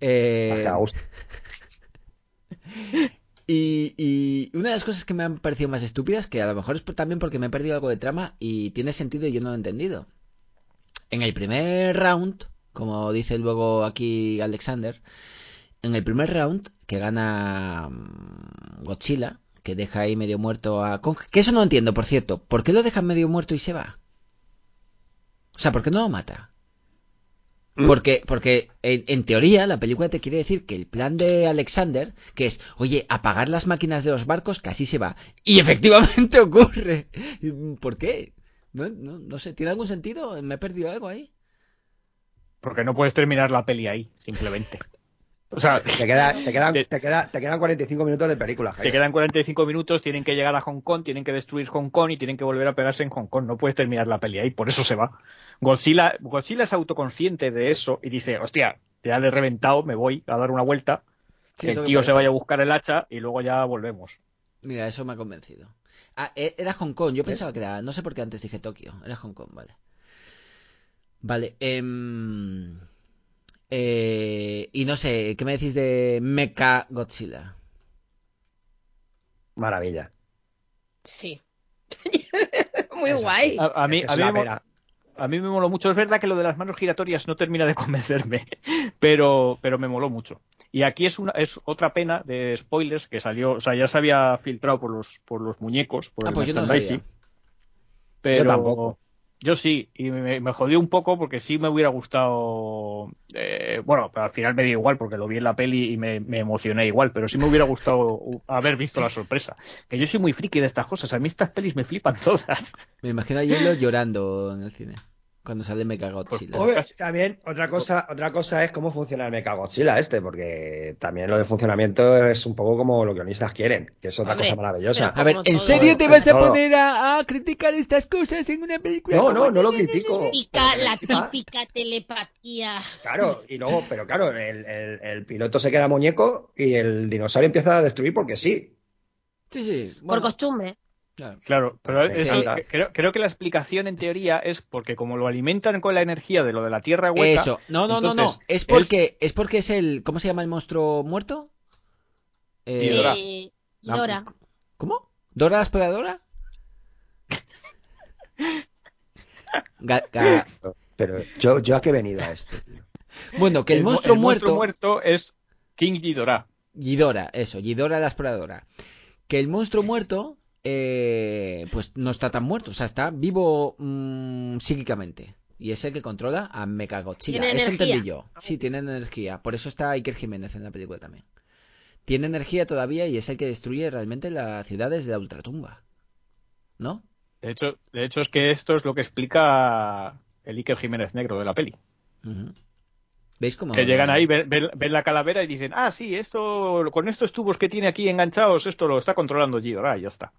Eh, y, y una de las cosas que me han parecido más estúpidas, que a lo mejor es por- también porque me he perdido algo de trama y tiene sentido y yo no lo he entendido. En el primer round, como dice luego aquí Alexander, en el primer round que gana mm, Godzilla, que deja ahí medio muerto a Kong, que eso no entiendo, por cierto, ¿por qué lo dejan medio muerto y se va? O sea, ¿por qué no lo mata? Mm. Porque, porque en, en teoría la película te quiere decir que el plan de Alexander, que es, oye, apagar las máquinas de los barcos, que así se va. Y efectivamente ocurre. ¿Por qué? No, no, no sé, ¿tiene algún sentido? ¿Me he perdido algo ahí? Porque no puedes terminar la peli ahí, simplemente. O sea, Te, queda- te quedan, Te- te, queda- te quedan 45 minutos de película, te quedan 45 minutos, tienen que llegar a Hong Kong, tienen que destruir Hong Kong y tienen que volver a pegarse en Hong Kong. No puedes terminar la peli ahí, por eso se va. Godzilla, Godzilla es autoconsciente de eso y dice, hostia, ya le he reventado, me voy a dar una vuelta, Sí, que el tío se vaya a buscar el hacha y luego ya volvemos. Mira, eso me ha convencido. Ah, e- era Hong Kong, yo pensaba que era, no sé por qué antes dije Tokio, era Hong Kong, vale. Vale, em, eh, y no sé, ¿qué me decís de Mecha Godzilla? Maravilla. Sí. Muy Es guay. A, a mí, a mí me, a mí me moló mucho. Es verdad que lo de las manos giratorias no termina de convencerme, pero, pero me moló mucho. Y aquí es una es otra pena de spoilers que salió, o sea, ya se había filtrado por los por los muñecos, por Ah, el pues yo no. Pero Yo tampoco. Yo sí, y me, me jodió un poco porque sí me hubiera gustado. eh, bueno, pero al final me dio igual porque lo vi en la peli y me, emocioné igual, pero sí me hubiera gustado haber visto la sorpresa. Que yo soy muy friki de estas cosas, a mí estas pelis me flipan todas. Me imagino a Hielo llorando en el cine. Cuando sale Mecha Godzilla. Oye, también otra cosa, otra cosa es cómo funciona el Mechagodzilla este, porque también lo de funcionamiento es un poco como los guionistas quieren, que es otra Hombre, cosa maravillosa. A ver, ¿en todo. serio te vas a poner a, a criticar estas cosas en una película? No, no, no lo critico. Típica- la típica telepatía. Claro, y luego, pero claro, el, el- el piloto se queda muñeco y el dinosaurio empieza a destruir porque sí. Sí, sí. Por costumbre. Claro. Pero eso- encanta. creo, creo que la explicación en teoría es porque como lo alimentan con la energía de lo de la tierra hueca. Eso, no, no, no, no. Es porque, es porque es el. ¿Cómo se llama el monstruo muerto? Eh. Eh, la- Ghidorah. ¿Cómo? ¿Dora la exploradora? Ga- ga- Pero yo, yo a qué he venido a esto, tío. Bueno, que el, mo- monstruo el muerto. muerto es King Ghidorah. Ghidorah, eso, Ghidorah la exploradora. Que el monstruo muerto, eh, pues no está tan muerto, o sea, está vivo mm, psíquicamente. Y es el que controla a Mechagodzilla. Tiene Eso energía. entendí yo. Sí, tiene energía. Por eso está Iker Jiménez en la película también. Tiene energía todavía y es el que destruye realmente las ciudades de la ultratumba. ¿No? De hecho, de hecho es que esto es lo que explica el Iker Jiménez negro de la peli. ¿Veis cómo? Que llegan ahí, ven, ven- ven la calavera y dicen, ah, sí, esto, con estos tubos que tiene aquí enganchados, esto lo está controlando Ghidorah, y ya está.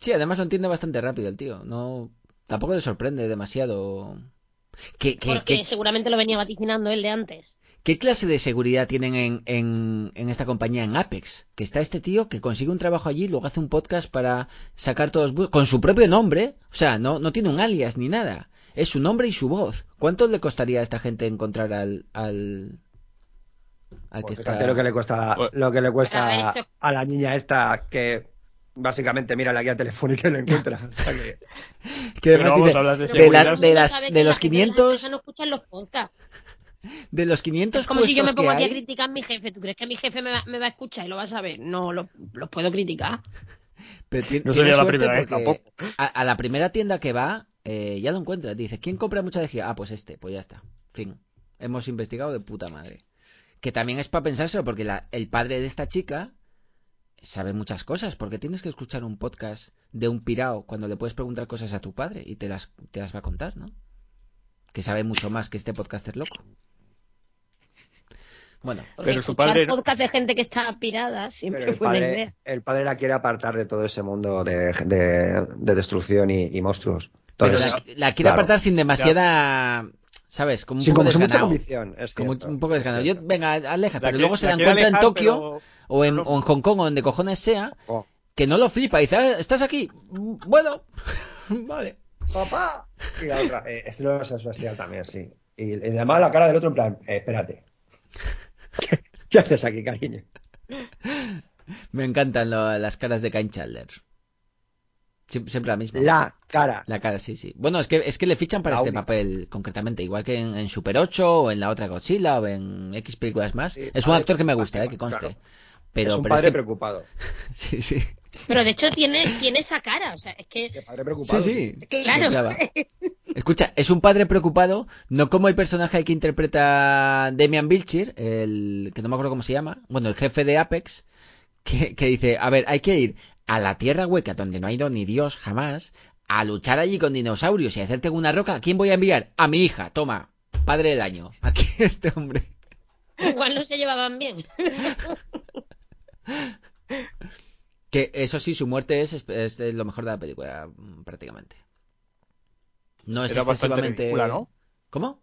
Sí, además lo entiende bastante rápido el tío. No, tampoco le sorprende demasiado. ¿Qué, qué, Porque qué- seguramente lo venía vaticinando él de antes. qué clase de seguridad tienen en, en, en esta compañía, en Apex? Que está este tío que consigue un trabajo allí, luego hace un podcast para sacar todos con su propio nombre. O sea, no, no tiene un alias ni nada. Es su nombre y su voz. ¿Cuánto le costaría a esta gente encontrar al. al, al que Pues está. lo que le cuesta, lo que le cuesta a la niña esta que básicamente mira la guía telefónica y lo encuentra. O sea que- que Pero además vamos a hablar de de, seguridad. la- de las- de la los de las 500 empresas no escuchan los podcasts. de los 500 Es como si yo me pongo aquí a hay- criticar a mi jefe. ¿Tú crees que mi jefe me va, me va a escuchar y lo va a saber? No, lo, los puedo criticar. Pero ti- No sería la primera vez porque A, a la primera tienda que va, eh, ya lo encuentra. Dice, ¿quién compra mucha energía? Ah, pues este, pues ya está. Fin. Hemos investigado de puta madre. Que también es para pensárselo, porque la- el padre de esta chica sabe muchas cosas. Porque tienes que escuchar un podcast de un pirao cuando le puedes preguntar cosas a tu padre y te las, te las va a contar, ¿no? Que sabe mucho más que este podcaster loco. Bueno, Porque Pero su padre podcast de gente que está pirada siempre Pero el fue padre, idea. el padre la quiere apartar de todo ese mundo de, de- de destrucción y, y monstruos. pero la, la quiere claro. apartar sin demasiada... ¿Sabes? Como un sí, poco como mucha desganado. convicción. Es Como cierto, un poco es desganado. Yo, venga, aleja, La pero que- luego se la quiere encuentra en alejar, Tokio pero- o, en, o en Hong Kong o donde cojones sea, Oh, que no lo flipa. Y dice, "Ah, ¿estás aquí? Bueno, vale. ¡Papá! Y la otra, eh, es lo Sebastián también, sí. Y, y además la cara del otro en plan, eh, espérate. ¿Qué, qué haces aquí, cariño? Me encantan lo- las caras de Cain Chandler. Siempre, la misma. La cara. La cara, sí, sí. Bueno, es que, es que le fichan para La este única. papel concretamente, igual que en, en Super 8 o en la otra Godzilla o en X películas más. Sí, es un actor que me gusta, eh, que conste. claro. Pero, es un pero padre que- preocupado. Sí, sí. Pero de hecho tiene, tiene esa cara. O sea, es que. Qué padre preocupado. Sí, sí. Claro. Escucha, es un padre preocupado, no como el personaje que interpreta Damian Bilchir, el que no me acuerdo cómo se llama, bueno, el jefe de Apex, que, que dice, a ver, hay que ir a la tierra hueca donde no ha ido ni Dios jamás, a luchar allí con dinosaurios y hacerte una roca. ¿A quién voy a enviar? A mi hija, toma, padre del año. Aquí este hombre. Igual no se llevaban bien. Que eso sí, su muerte es, es lo mejor de la película, prácticamente. No es Era bastante excesivamente... ridícula, ¿no? ¿Cómo?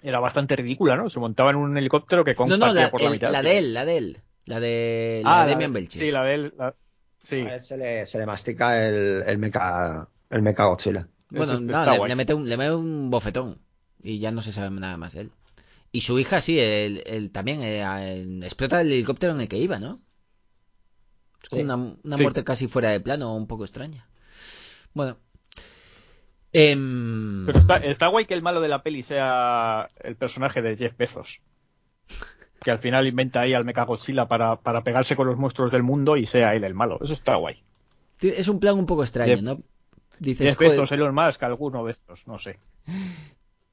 Era bastante ridícula, ¿no? Se montaba en un helicóptero que No, compartía no, la, por la el- mitad. la de él, la de él. La de, la Ah, de la Damian de- Belchi. Sí, la de él. la- Sí. A él se le, se le mastica el, el mecha, el mecha Godzilla. Bueno, Eso no, le, mete un, le mete un bofetón. Y ya no se sabe nada más de él. Y su hija, sí, él, él también eh, el- explota el helicóptero en el que iba, ¿no? Es como Sí. una, una Sí. muerte casi fuera de plano, un poco extraña. Bueno. Em, Pero está, está guay que el malo de la peli sea el personaje de Jeff Bezos. Que al final inventa ahí al Mechagodzilla para, para pegarse con los monstruos del mundo y sea él el malo. Eso está guay. Es un plan un poco extraño, ¿no? Dices, Bezos, Elon Musk, alguno de estos, no sé.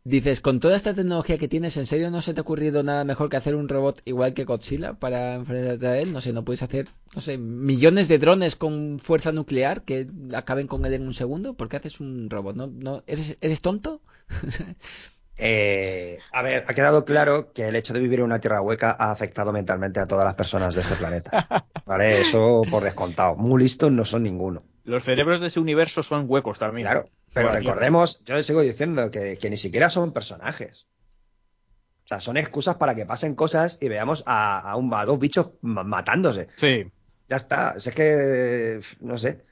dices, con toda esta tecnología que tienes, ¿en serio no se te ha ocurrido nada mejor que hacer un robot igual que Godzilla para enfrentarte a él? No sé, no puedes hacer, no sé, millones de drones con fuerza nuclear que acaben con él en un segundo. ¿Por qué haces un robot? ¿No, no, ¿eres, ¿Eres tonto? Eh, a ver, ha quedado claro que el hecho de vivir en una tierra hueca ha afectado mentalmente a todas las personas de este planeta. ¿Vale? Eso por descontado. Muy listos no son ninguno. Los cerebros de ese universo son huecos también. Claro. Pero recordemos, yo sigo diciendo que, que ni siquiera son personajes. O sea, son excusas para que pasen cosas y veamos a, a un, a dos bichos ma- matándose. Sí. Ya está. Es que, no sé.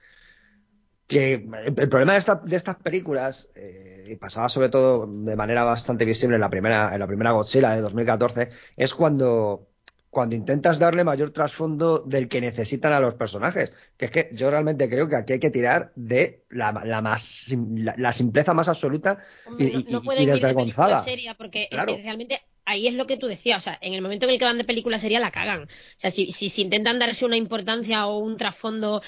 Que el, problema de, esta- de estas películas, eh, y pasaba sobre todo de manera bastante visible en la primera, en la primera Godzilla de 2014, es cuando, cuando intentas darle mayor trasfondo del que necesitan a los personajes. Que es que yo realmente creo que aquí hay que tirar de la, la más, la, la simpleza más absoluta Hombre, y, no, y- no y de desvergonzada. seria porque Claro. realmente ahí es lo que tú decías, o sea, en el momento en el que van de película seria la cagan. O sea, si, si, si intentan darse una importancia o un trasfondo,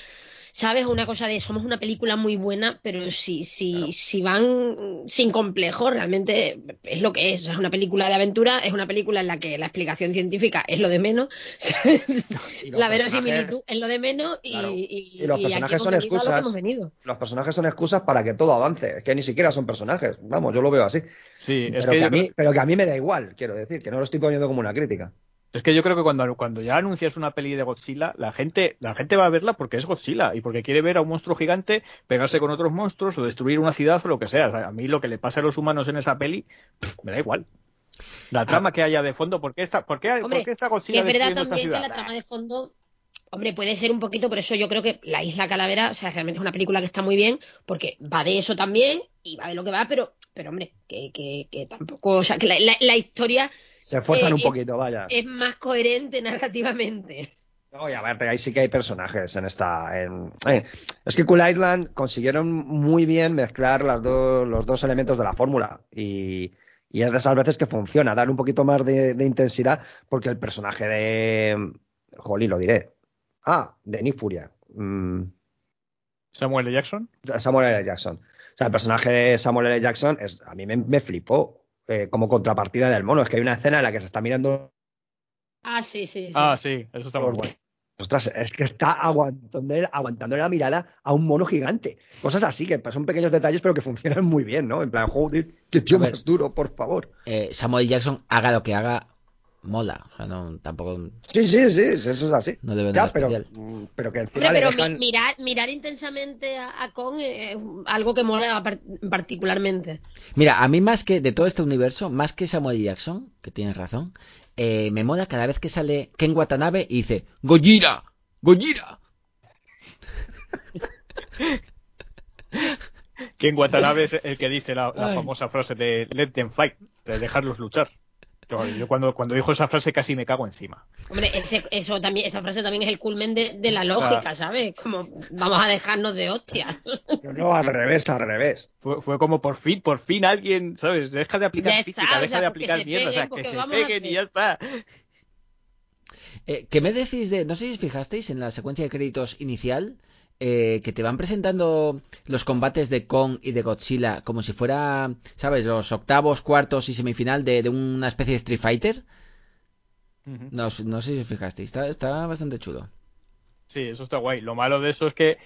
¿sabes? Una cosa de somos una película muy buena, pero si, si, si van sin complejo, realmente es lo que es. O sea, es una película de aventura, es una película en la que la explicación científica es lo de menos, la verosimilitud es lo de menos y, Claro. y- Y los personajes son lo excusas. hemos venido. Los personajes son excusas para que todo avance. Es que ni siquiera son personajes. Vamos, yo lo veo así. Sí, es pero, que, que yo a mí, pero que a mí me da igual, quiero decir, que no lo estoy poniendo como una crítica. Es que yo creo que cuando, cuando ya anuncias una peli de Godzilla, la gente, la gente va a verla porque es Godzilla y porque quiere ver a un monstruo gigante pegarse con otros monstruos o destruir una ciudad o lo que sea. O sea, a mí lo que le pasa a los humanos en esa peli pff, me da igual. La trama que haya de fondo, ¿por qué esta, por qué, Ah. Hombre, por qué esta Que Godzilla es verdad también que la trama de fondo, hombre, puede ser un poquito, por eso yo creo que La Isla Calavera, o sea, realmente es una película que está muy bien, porque va de eso también, y va de lo que va, pero, pero hombre, que, que, que tampoco, o sea, que la, la- la historia Se esfuerzan Eh, un poquito, vaya. es más coherente narrativamente. Y a ver, ahí sí que hay personajes en esta. en- eh, Es que Cool Island consiguieron muy bien mezclar las dos, los dos elementos de la fórmula. Y, y es de esas veces que funciona, dar un poquito más de, de intensidad, porque el personaje de. Jolí, lo diré. Ah, de Nick Furia. Mm, Samuel L. Jackson. Samuel L. Jackson. O sea, el personaje de Samuel L. Jackson es, a mí me, me flipó eh, como contrapartida del mono. Es que hay una escena en la que se está mirando. Ah, sí, sí, sí. Ah, sí, eso está muy guay. Ostras, es que está aguantando, aguantando la mirada a un mono gigante. Cosas así, que son pequeños detalles, pero que funcionan muy bien, ¿no? En plan, joder, qué tío ver. más duro, por favor. Eh, Samuel Jackson, haga lo que haga, mola. O sea, no, tampoco Sí, sí, sí, eso es así. no debe Ya, pero, especial. mm, pero que Hombre, encima le pero mi- dejan... mirar, mirar intensamente a, a Kong es algo que mola par- particularmente. Mira, a mí más que de todo este universo, más que Samuel Jackson, que tienes razón, eh, me mola cada vez que sale Ken Watanabe y dice ¡Gojira! ¡Gojira! Que en Watanabe es el que dice la, la famosa frase de Let them fight, de dejarlos luchar. Yo, yo cuando, cuando dijo esa frase casi me cago encima. Hombre, ese- eso también, esa frase también es el culmen de, de la lógica, ¿sabes? Como vamos a dejarnos de hostias. No, al revés, al revés. Fue, fue como por fin, por fin alguien, ¿sabes? Deja de aplicar Ya está, física, o deja sea, de aplicar mierda, o sea, que se peguen y ya está. Eh, ¿Qué me decís de.? No sé si os fijasteis en la secuencia de créditos inicial. Eh, que te van presentando los combates de Kong y de Godzilla como si fuera, ¿sabes? Los octavos, cuartos y semifinal de, de una especie de Street Fighter. No, no sé si os fijasteis, está, está bastante chulo. Sí, eso está guay. Lo malo de eso es que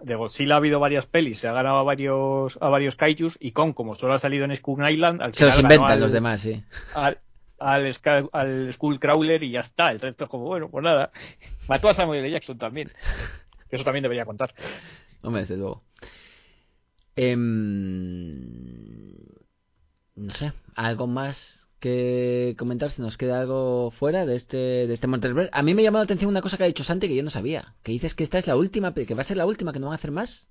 de Godzilla ha habido varias pelis, se ha ganado a varios, a varios kaijus y Kong, como solo ha salido en Skull Island, al Se los inventan al- los demás, sí. al, al, al Skullcrawler y ya está. El resto es como, bueno, pues nada. Mató a Samuel L. Jackson también. Que eso también debería contar. Hombre, desde luego. Em, no sé, algo más que comentar si nos queda algo fuera de este de este Monsterverse. A mí me llamó la atención una cosa que ha dicho Santi que yo no sabía, que dices que esta es la última, que va a ser la última, que no van a hacer más.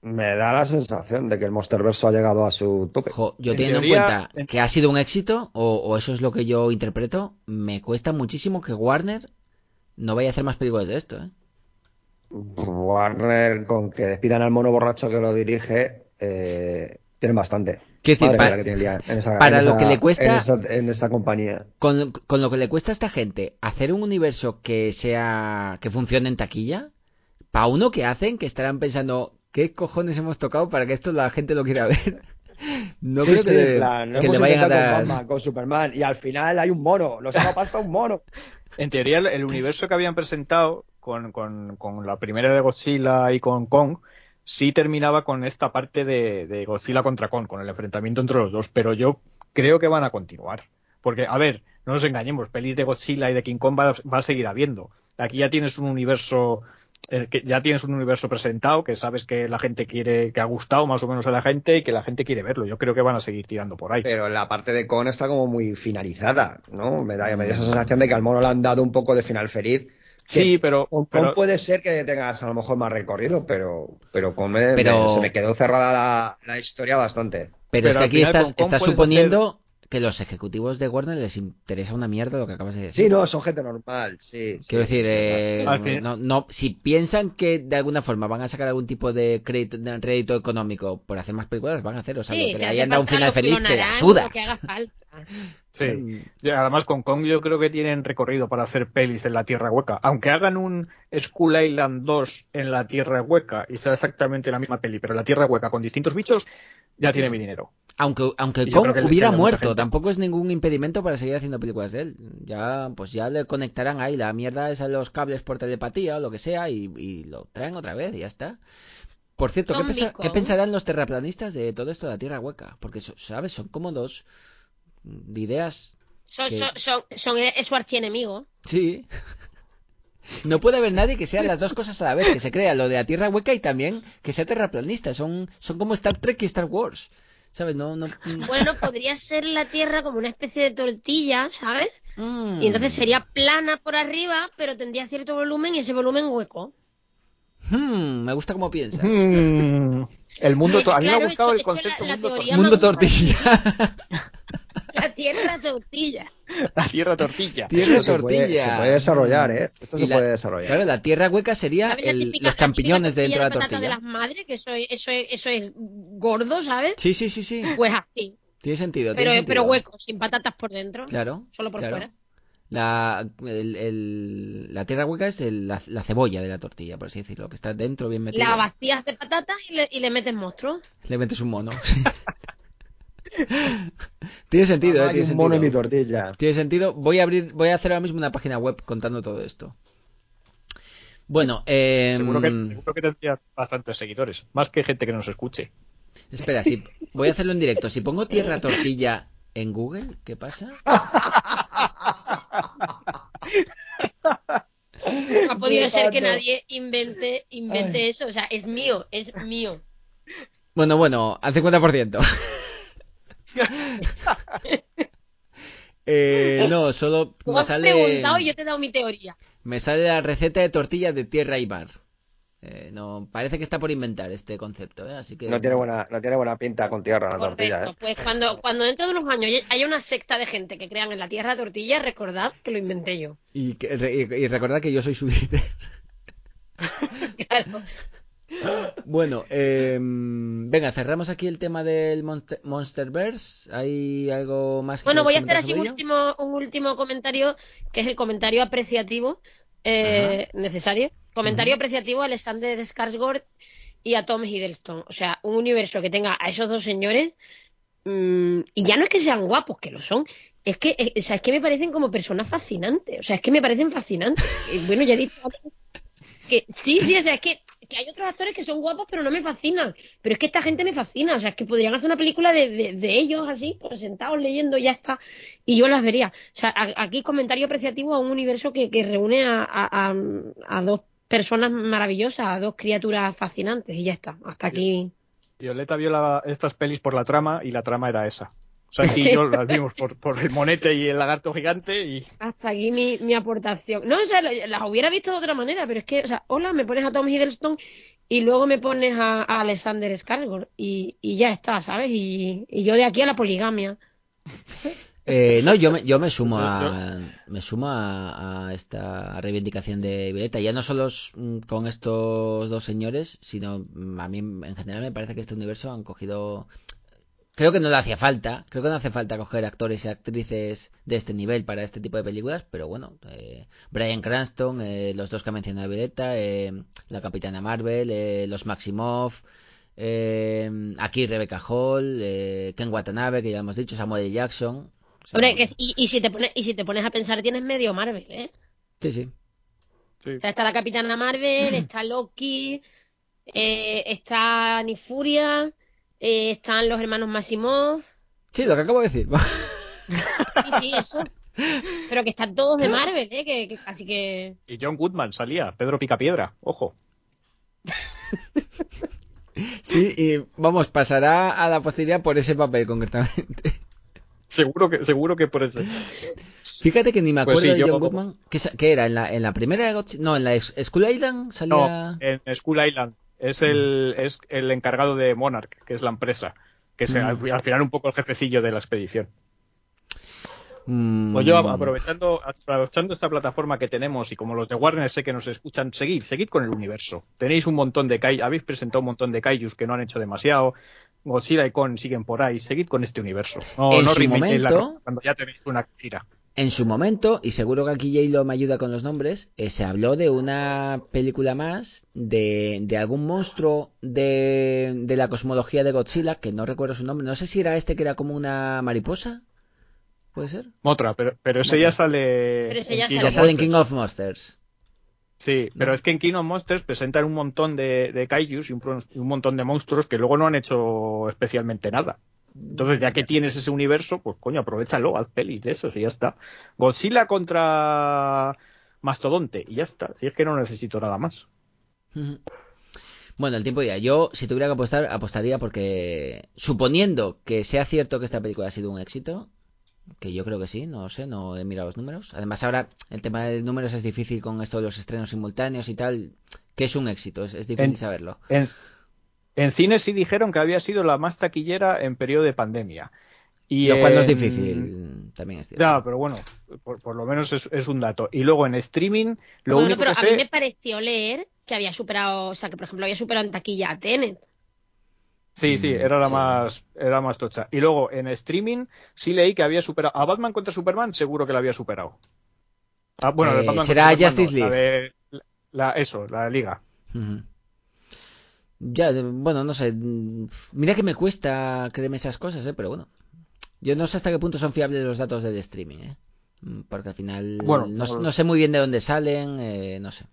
Me da la sensación de que el Monsterverso ha llegado a su tope. Jo, yo En teniendo teoría, en cuenta en- que ha sido un éxito, o, o eso es lo que yo interpreto, me cuesta muchísimo que Warner no vaya a hacer más películas de esto, ¿eh? Warner, con que despidan al mono borracho que lo dirige, eh, Tienen bastante. Decir, Madre pa- mía, la que en esa- para en lo esa- que le cuesta- En esa, en esa compañía. Con, con lo que le cuesta a esta gente hacer un universo que sea que funcione en taquilla, para uno que hacen que estarán pensando qué cojones hemos tocado para que esto la gente lo quiera ver. No Sí, creo sí, que, plan, que hemos le vayan a dar. con Batman, con Superman, y al final hay un mono. Nos ha pasta un mono. En teoría, el, universo que habían presentado con, con- con la primera de Godzilla y con Kong sí terminaba con esta parte de, de Godzilla contra Kong, con el enfrentamiento entre los dos, pero yo creo que van a continuar. Porque, a ver, no nos engañemos, pelis de Godzilla y de King Kong va, va a seguir habiendo. Aquí ya tienes un universo que ya tienes un universo presentado que sabes que la gente quiere, que ha gustado más o menos a la gente y que la gente quiere verlo. Yo creo que van a seguir tirando por ahí. Pero la parte de Con está como muy finalizada, ¿no? Me da, me da esa sensación de que al mono le han dado un poco de final feliz. Sí, pero, Con pero- Con puede ser que tengas a lo mejor más recorrido, pero, pero con me- Pero- me- se me quedó cerrada la, la historia bastante. Pero, es que aquí final estás, suponiendo que los ejecutivos de Warner les interesa una mierda lo que acabas de decir. Sí, no, son gente normal, sí. sí, Quiero decir, eh, no, no, si piensan que de alguna forma van a sacar algún tipo de crédito, de rédito económico por hacer más películas, van a hacer. O sea, Sí, lo que si le hayan dado un final feliz se la suda. Lo que haga falta. Sí. Y además con Kong yo creo que tienen recorrido para hacer pelis en la Tierra Hueca. Aunque hagan un Skull Island 2 en la Tierra Hueca y sea exactamente la misma peli, pero en la Tierra Hueca con distintos bichos, ya tiene mi dinero. Aunque, aunque Kong hubiera muerto, tampoco es ningún impedimento para seguir haciendo películas de él. Ya, pues ya le conectarán ahí la mierda esa de los cables por telepatía o lo que sea y, y lo traen otra vez y ya está. Por cierto, ¿qué, pensa- qué pensarán los terraplanistas de todo esto de la Tierra hueca? Porque, ¿sabes? Son como dos ideas. Son, Que- son, son, son es su archienemigo. Sí. No puede haber nadie que sean las dos cosas a la vez, que se crea lo de la Tierra hueca y también que sea terraplanista. Son, son como Star Trek y Star Wars. ¿Sabes? No, no. mm, Bueno, podría ser la Tierra como una especie de tortilla, ¿sabes? mm. Y entonces sería plana por arriba, pero tendría cierto volumen y ese volumen hueco. Hmm, me gusta cómo piensas. El mundo, a mí me ha gustado hecho- el hecho concepto la mundo, Mundo tortilla. La Tierra tortilla. la Tierra tortilla. Tierra Esto se puede, tortilla. se puede desarrollar, ¿eh? Esto Y se la- puede desarrollar. Claro, la tierra hueca sería ¿Sabes la el- típica- los champiñones dentro de la tortilla tortilla. de patata de las madres, que eso es, eso es, eso es gordo, ¿sabes? Sí, sí, sí, sí. Pues así. Tiene sentido. Pero, tiene pero hueco, sin patatas por dentro. Claro. Solo por claro. fuera. La, el- el- la tierra hueca es el- la, la cebolla de la tortilla, por así decirlo, que está dentro bien metido. La vacías de patatas y le, y le metes monstruos. Le metes un mono. tiene sentido, Mamá, eh, hay tiene un mono en mi sentido. tortilla. Tiene sentido. Voy a abrir, voy a hacer ahora mismo una página web contando todo esto. Bueno, eh, Seguro que, seguro que tendría bastantes seguidores, más que gente que nos escuche. espera, si voy a hacerlo en directo. Si pongo tierra tortilla en Google, ¿qué pasa? No ha podido ser que nadie invente, invente eso. O sea, es mío, es mío. Bueno, bueno, al 50%. Eh, no, solo Tú me has sale, preguntado y yo te he dado mi teoría. me sale la receta de tortilla de tierra y mar. Eh, no, parece que está por inventar este concepto, ¿eh? así que No tiene buena, no tiene buena pinta con tierra la tortilla. ¿eh? Pues cuando, cuando dentro de unos años haya una secta de gente que crean en la tierra tortilla, recordad que lo inventé yo. y, que- re- y, y recordad que yo soy su líder. Claro. Bueno, eh, venga, cerramos aquí el tema del Monsterverse. ¿Hay algo más que Bueno, voy a hacer así un último, un último comentario, que es el comentario apreciativo eh, necesario. Comentario apreciativo a Alexander Skarsgård y a Tom Hiddleston. O sea, un universo que tenga a esos dos señores, mm, y ya no es que sean guapos, que lo son, es que, eh, o sea, es que me parecen como personas fascinantes. O sea, es que me parecen fascinantes. Bueno, ya he dicho que sí, sí, o sea, es que, que hay otros actores que son guapos pero no me fascinan. Pero es que esta gente me fascina, o sea, es que podrían hacer una película de, de, de ellos así, pues sentados leyendo y ya está, y yo las vería. O sea, a- aquí comentario apreciativo a un universo que, que reúne a, a, a- a dos personas maravillosas, a dos criaturas fascinantes y ya está. Hasta aquí. Violeta vio la- estas pelis por la trama y la trama era esa. O sea, sí, Sí. yo las vimos por, por el monete y el lagarto gigante y Hasta aquí mi, mi aportación. No, o sea, la- las hubiera visto de otra manera, pero es que, o sea, hola, me pones a Tom Hiddleston y luego me pones a, a Alexander Skarsgård y, y ya está, ¿sabes? Y, y yo de aquí a la poligamia. Eh, no, yo me, yo me sumo a me sumo a, a esta reivindicación de Violeta. Ya no solo es, mm, con estos dos señores, sino mm, a mí en general me parece que este universo han cogido Creo que no le hacía falta, creo que no hace falta coger actores y actrices de este nivel para este tipo de películas, pero bueno, eh, Brian Cranston, eh, los dos que ha mencionado Violeta, eh, la Capitana Marvel, eh, los Maximoff, eh, aquí Rebecca Hall, eh, Ken Watanabe, que ya hemos dicho, Samuel L. Jackson. Hombre, que, y, y si te pones, y si te pones a pensar, tienes medio Marvel, ¿eh? Sí, sí. Sí. O sea, está la Capitana Marvel, está Loki, eh, está Nifuria, eh, están los hermanos Maximoff. Sí, lo que acabo de decir. Sí, sí, eso. Pero que están todos de Marvel, ¿eh? Que, que- así que... Y John Goodman salía, Pedro Picapiedra, ojo. sí, y vamos, pasará a la posteridad por ese papel concretamente. Seguro que, seguro que por ese. Fíjate que ni me Pues acuerdo sí, de yo- John Goodman. ¿Qué, qué era? ¿En la, ¿En la primera? No, en la School Island salía... No, en Skull Island. Es el, es el encargado de Monarch, que es la empresa. Que es al, al final un poco el jefecillo de la expedición. Mm, Pues yo aprovechando, aprovechando esta plataforma que tenemos y como los de Warner sé que nos escuchan, seguid, seguid con el universo. Tenéis un montón de kai, habéis presentado un montón de kaijus que no han hecho demasiado. Godzilla y Kong siguen por ahí, seguid con este universo. No, En no su momento- cuando ya tenéis una tira. En su momento, y seguro que aquí J-Lo me ayuda con los nombres, eh, se habló de una película más de, de algún monstruo de, de la cosmología de Godzilla, que no recuerdo su nombre. No sé si era este que era como una mariposa. ¿Puede ser? Otra, pero, pero ese ya sale. Pero ese ya en King sale. En Monsters. King of Monsters. Sí, pero es que en King of Monsters presentan un montón de, de kaijus y un, pro- y un montón de monstruos que luego no han hecho especialmente nada. Entonces, ya que tienes ese universo, pues coño, aprovechalo, haz pelis de esos y ya está. Godzilla contra Mastodonte y ya está. Si es que no necesito nada más. Bueno, el tiempo ya. Yo, si tuviera que apostar, apostaría porque, suponiendo que sea cierto que esta película ha sido un éxito, que yo creo que sí, no sé, no he mirado los números. Además, ahora el tema de números es difícil con esto de los estrenos simultáneos y tal. que es un éxito? Es, es difícil En- saberlo. En, en cine sí dijeron que había sido la más taquillera en periodo de pandemia. Y Lo cual no es difícil, también es cierto. Ya, pero bueno, por, por lo menos es, es un dato. Y luego en streaming, lo bueno, único pero que a mí me pareció leer que había superado, o sea, que por ejemplo había superado en taquilla a Tenet. Sí, sí, Mm, era la sí. más era más tocha. Y luego en streaming sí leí que había superado a Batman contra Superman, seguro que la había superado. Ah, bueno, de Eh, Batman será contra Superman Justice no, la de- la- eso, la de Liga. Ya, bueno, no sé. mm, Mira que me cuesta creerme esas cosas, ¿eh? Pero bueno. Yo no sé hasta qué punto son fiables los datos del streaming, ¿eh? Mm, Porque al final Bueno, no, no- no sé muy bien de dónde salen, eh, no sé.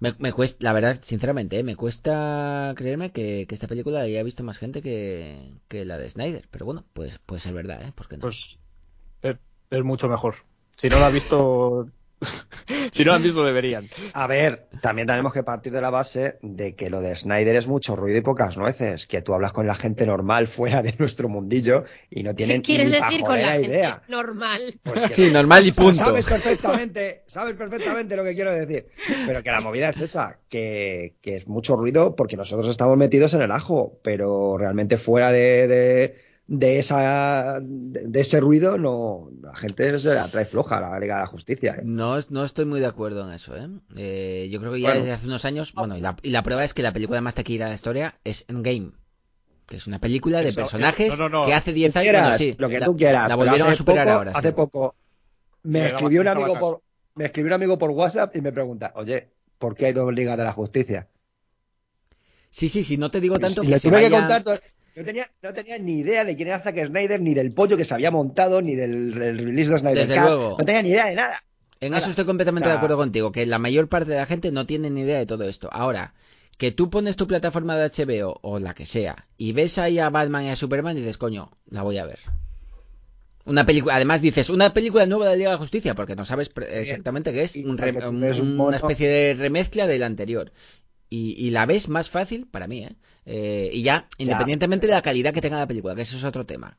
Me, me cuesta, la verdad, sinceramente, ¿eh? me cuesta creerme que, que esta película la haya visto más gente que, que la de Snyder. Pero bueno, pues puede ser verdad, ¿eh? ¿Por qué no? Pues es, es mucho mejor. Si no la has visto si no han visto deberían. A ver, también tenemos que partir de la base de que lo de Snyder es mucho ruido y pocas nueces, que tú hablas con la gente normal fuera de nuestro mundillo y no tienen ¿Qué quieres ni decir con la pajolera gente idea. normal? Pues Sí, normal y punto. Sabes perfectamente, sabes perfectamente lo que quiero decir. Pero que la movida es esa, que, que es mucho ruido porque nosotros estamos metidos en el ajo, pero realmente fuera de, de, de esa de, de ese ruido no la gente se la trae floja la Liga de la Justicia. ¿eh? No, es- no estoy muy de acuerdo en eso, ¿eh? Eh, yo creo que ya Bueno. desde hace unos años, bueno, y la, y la prueba es que la película más taquillera de la historia es Endgame, que es una película de Eso, personajes eso, no, no, que hace 10 Tú años, quieras, bueno, sí, lo que la- tú quieras. la volvieron a superar poco, ahora, sí. Hace poco me escribió un amigo por me escribió un amigo por WhatsApp y me pregunta, oye, ¿por qué hay dos ligas de la justicia? Sí, sí, sí, no te digo tanto y que le se tuve que vaya- contar Yo tenía, no tenía ni idea de quién era Zack Snyder, ni del pollo que se había montado, ni del, del release de Snyder Desde luego. No tenía ni idea de nada. En Nada. eso estoy completamente de acuerdo contigo, que la mayor parte de la gente no tiene ni idea de todo esto. Ahora, que tú pones tu plataforma de HBO o la que sea y ves ahí a Batman y a Superman y dices, coño, la voy a ver. Una película, además dices, una película nueva de la Liga de la Justicia, porque no sabes exactamente qué es, un una especie de remezcla de la anterior. Y, y la ves más fácil para mí, ¿eh? Eh, y ya, independientemente de la calidad que tenga la película, que eso es otro tema.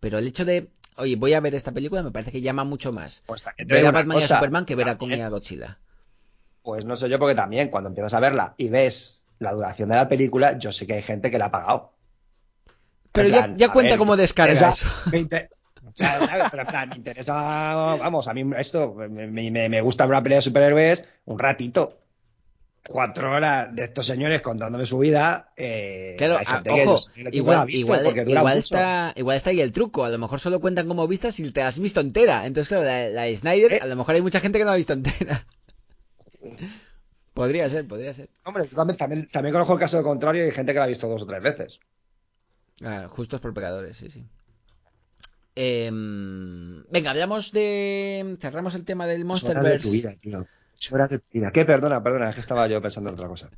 Pero el hecho de, oye, voy a ver esta película, me parece que llama mucho más Pues ver a Batman y a Superman que ver a Kong y a Godzilla. Pues no sé yo, porque también cuando empiezas a verla y ves la duración de la película, yo sé que hay gente que la ha pagado. Pero ya, cuenta ver, como descarga eso. Me inter- o sea, ¿sabes? Pero en plan, me interesa, vamos, a mí esto, me, me- me gusta ver una pelea de superhéroes un ratito. Cuatro horas de estos señores contándome su vida. Eh, Claro, hay ah, gente ojo, que igual, la ha visto, igual, porque dura igual mucho. está, igual está ahí el truco. A lo mejor solo cuentan como vistas si te has visto entera. Entonces, claro, la, la de Snyder, Eh. a lo mejor hay mucha gente que no la ha visto entera. Podría ser, podría ser. Hombre, también, también, también conozco el caso contrario y hay gente que la ha visto dos o tres veces. Ah, justos por pecadores, sí, sí. Em, venga, hablamos de. Cerramos el tema del horas de Monsterverse. tu vida, tío. Horas de. ¿Qué? Perdona, perdona, es que estaba yo pensando en otra cosa.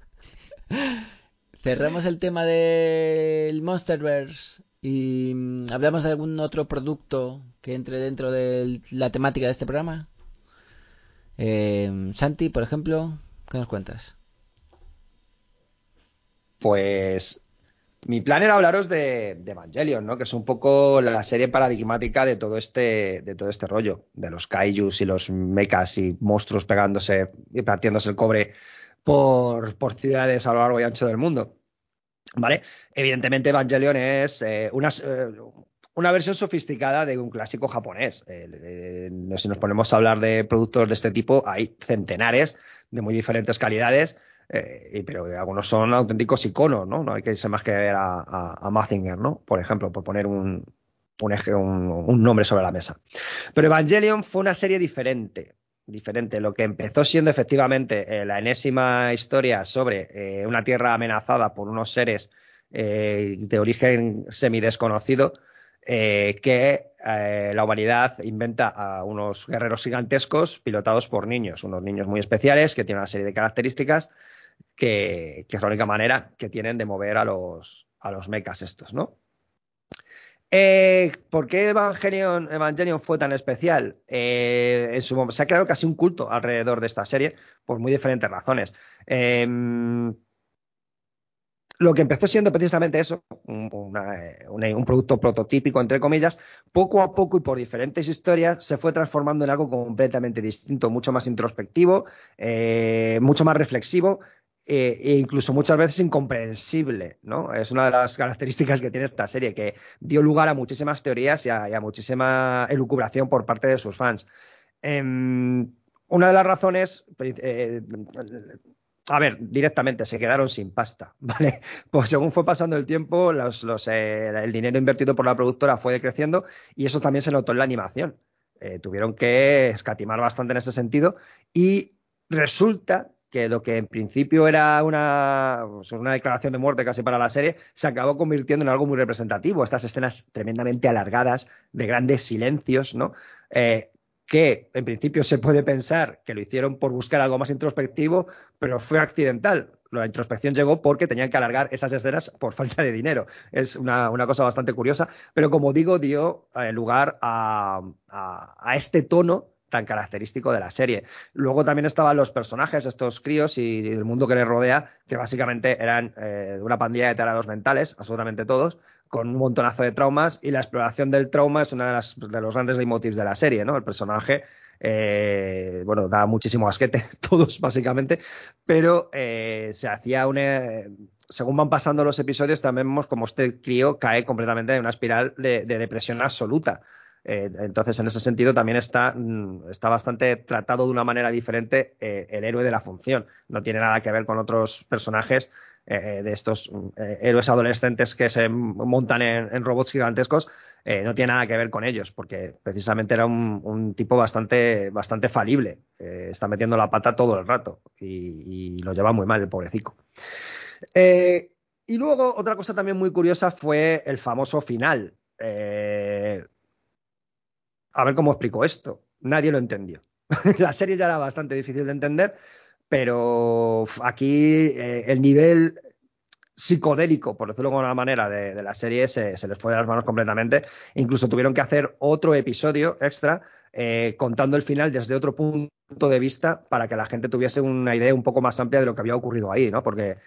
Cerramos el tema del Monsterverse y mm, hablamos de algún otro producto que entre dentro de la temática de este programa. Em, Santi, por ejemplo, ¿qué nos cuentas? Pues mi plan era hablaros de, Evangelion, ¿no? Que es un poco la serie paradigmática de todo este, de todo este rollo, de los kaijus y los mechas y monstruos pegándose y partiéndose el cobre por, por ciudades a lo largo y ancho del mundo. ¿Vale? Evidentemente, Evangelion es eh, una, eh, una versión sofisticada de un clásico japonés. Si nos ponemos a hablar de productos de este tipo, hay centenares de muy diferentes calidades. Eh, pero algunos son auténticos iconos, ¿no? No hay que irse más que ver a, a, a ¿no? Por ejemplo, por poner un, un, un- nombre sobre la mesa. Pero Evangelion fue una serie diferente. Diferente. Lo que empezó siendo efectivamente eh, la enésima historia sobre eh, una tierra amenazada por unos seres eh, de origen semidesconocido, eh, que la humanidad inventa a unos guerreros gigantescos pilotados por niños, unos niños muy especiales que tienen una serie de características que, es la única manera que tienen de mover a los, a los mechas estos, ¿no? Eh, ¿Por qué Evangelion, Evangelion fue tan especial? Eh, en su se ha creado casi un culto alrededor de esta serie por muy diferentes razones. Eh, lo que empezó siendo precisamente eso, un producto prototípico, entre comillas, poco a poco y por diferentes historias se fue transformando en algo completamente distinto, mucho más introspectivo, eh, mucho más reflexivo eh, e incluso muchas veces incomprensible, ¿no? Es una de las características que tiene esta serie, que dio lugar a muchísimas teorías y a, muchísima elucubración por parte de sus fans. Em, una de las razones, eh, a ver, directamente se quedaron sin pasta, ¿vale? Pues según fue pasando el tiempo, eh, el dinero invertido por la productora fue decreciendo y eso también se notó en la animación. Tuvieron que escatimar bastante en ese sentido y resulta que lo que en principio era una, pues, una declaración de muerte casi para la serie, se acabó convirtiendo en algo muy representativo. Estas escenas tremendamente alargadas, de grandes silencios, ¿no? Eh, que en principio se puede pensar que lo hicieron por buscar algo más introspectivo, pero fue accidental. La introspección llegó porque tenían que alargar esas escenas por falta de dinero. Es una, una cosa bastante curiosa, pero como digo, dio eh, lugar a, a- a este tono tan característico de la serie. Luego también estaban los personajes, estos críos y el mundo que les rodea, que básicamente eran eh, una pandilla de tarados mentales, absolutamente todos, con un montonazo de traumas y la exploración del trauma es uno de, los grandes leitmotivs de la serie, ¿no? El personaje, eh, bueno, da muchísimo asquete, todos básicamente, pero eh, se hacía una... Según van pasando los episodios, también vemos como este crío cae completamente en una espiral de depresión absoluta. Eh, entonces, en ese sentido, también está, mm, está bastante tratado de una manera diferente eh, el héroe de la función. No tiene nada que ver con otros personajes eh, de estos eh, héroes adolescentes que se montan en, robots gigantescos. no tiene nada que ver con ellos, porque precisamente era un, tipo bastante, bastante falible. Está metiendo la pata todo el rato y, y lo lleva muy mal el pobrecico. Y luego, otra cosa también muy curiosa fue el famoso final. Eh, a ver cómo explico esto. Nadie lo entendió. la serie ya era bastante difícil de entender, pero aquí eh, el nivel psicodélico, por decirlo de alguna manera, de, la serie se, se les fue de las manos completamente. Incluso tuvieron que hacer otro episodio extra eh, contando el final desde otro punto de vista para que la gente tuviese una idea un poco más amplia de lo que había ocurrido ahí, ¿no? Porque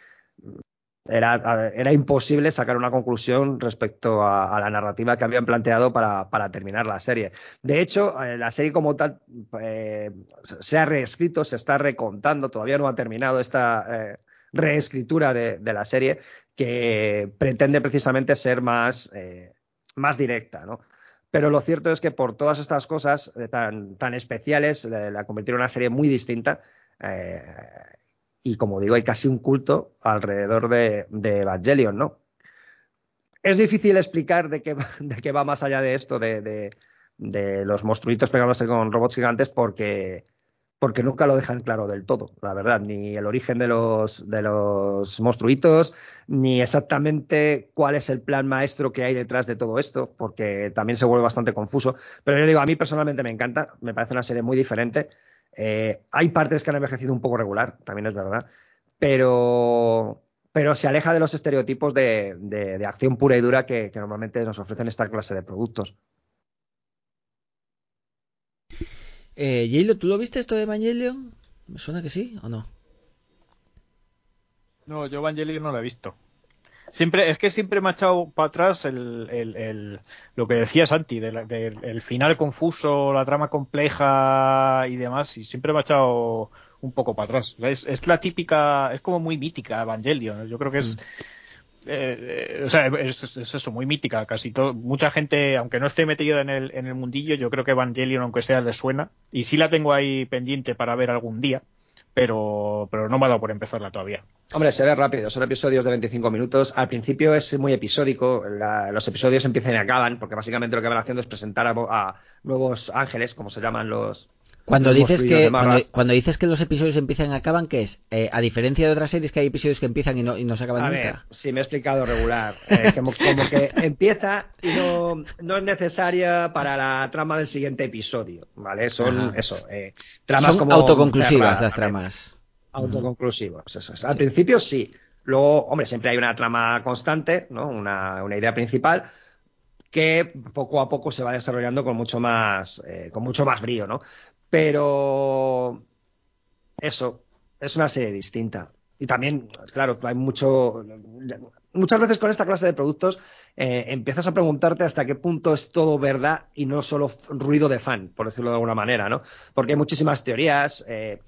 era, era imposible sacar una conclusión respecto a, la narrativa que habían planteado para, para, terminar la serie. De hecho, eh, la serie como tal eh, se ha reescrito, se está recontando, todavía no ha terminado esta eh, reescritura de, de, la serie que pretende precisamente ser más, eh, más directa, ¿no? Pero lo cierto es que por todas estas cosas tan, tan especiales la convirtieron en una serie muy distinta. Y como digo, hay casi un culto alrededor de, de Evangelion, ¿no? Es difícil explicar de qué, de qué va más allá de esto, de, de, de los monstruitos pegándose con robots gigantes, porque, porque nunca lo dejan claro del todo, la verdad, ni el origen de los, de los monstruitos, ni exactamente cuál es el plan maestro que hay detrás de todo esto, porque también se vuelve bastante confuso. Pero yo digo, a mí personalmente me encanta, me parece una serie muy diferente. Eh, hay partes que han envejecido un poco regular, también es verdad, pero, pero se aleja de los estereotipos de, de, de acción pura y dura que, que, normalmente nos ofrecen esta clase de productos. Eh, ¿tú lo viste esto de Evangelion? ¿Me suena que sí o no? No, yo Evangelion no lo he visto. Siempre, es que siempre me ha echado para atrás el, el, el, lo que decía Santi, del de, el final confuso, la trama compleja y demás, y siempre me ha echado un poco para atrás. Es, es la típica, es como muy mítica Evangelion. Yo creo que es. Mm. Eh, o sea, es, es, eso, muy mítica. Casi todo, mucha gente, aunque no esté metida en el, en el mundillo, yo creo que Evangelion, aunque sea, le suena. Y sí la tengo ahí pendiente para ver algún día pero, pero no me ha dado por empezarla todavía. Hombre, se ve rápido, son episodios de 25 minutos. Al principio es muy episódico, la, los episodios empiezan y acaban, porque básicamente lo que van haciendo es presentar a, a nuevos ángeles, como se llaman los, cuando dices, que, cuando, cuando, dices que los episodios empiezan y acaban, ¿qué es? Eh, a diferencia de otras series que hay episodios que empiezan y no, y no se acaban a nunca. Ver, sí, me he explicado regular. Eh, como, como, que empieza y no, no, es necesaria para la trama del siguiente episodio, ¿vale? Son Ajá. eso, eh, tramas Son como autoconclusivas cerradas, las tramas. Autoconclusivas, eso es. Al principio sí. Luego, hombre, siempre hay una trama constante, ¿no? Una, una idea principal que poco a poco se va desarrollando con mucho más, eh, con mucho más brío, ¿no? Pero eso, es una serie distinta. Y también, claro, hay mucho. Muchas veces con esta clase de productos eh, empiezas a preguntarte hasta qué punto es todo verdad y no solo ruido de fan, por decirlo de alguna manera, ¿no? Porque hay muchísimas teorías. Eh,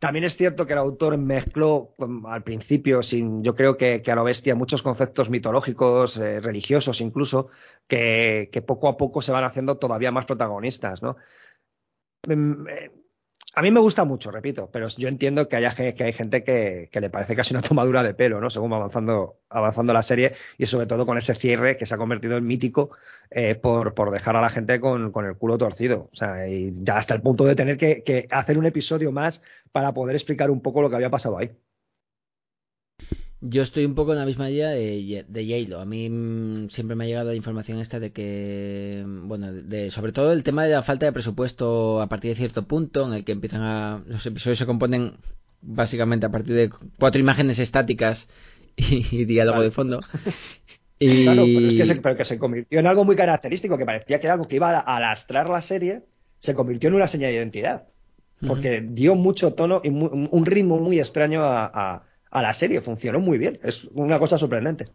también es cierto que el autor mezcló al principio, sin, yo creo que, a lo bestia, muchos conceptos mitológicos, eh, religiosos incluso, que, poco a poco se van haciendo todavía más protagonistas, ¿no? A mí me gusta mucho, repito, pero yo entiendo que, haya, que hay gente que, le parece casi una tomadura de pelo, ¿no? Según va avanzando, avanzando la serie y sobre todo con ese cierre que se ha convertido en mítico eh, por, por, dejar a la gente con, con, el culo torcido. O sea, y ya hasta el punto de tener que hacer un episodio más para poder explicar un poco lo que había pasado ahí. Yo estoy un poco en la misma idea de, de Yalo. A mí mmm, siempre me ha llegado la información esta de que, bueno, de, sobre todo el tema de la falta de presupuesto a partir de cierto punto en el que empiezan a... Los episodios se componen básicamente a partir de cuatro imágenes estáticas y, y diálogo de fondo. Y... Claro, pero es que se, pero que se convirtió en algo muy característico, que parecía que era algo que iba a lastrar la serie, se convirtió en una señal de identidad. Porque uh -huh. dio mucho tono y mu un ritmo muy extraño a, a a la serie, funcionó muy bien, es una cosa sorprendente.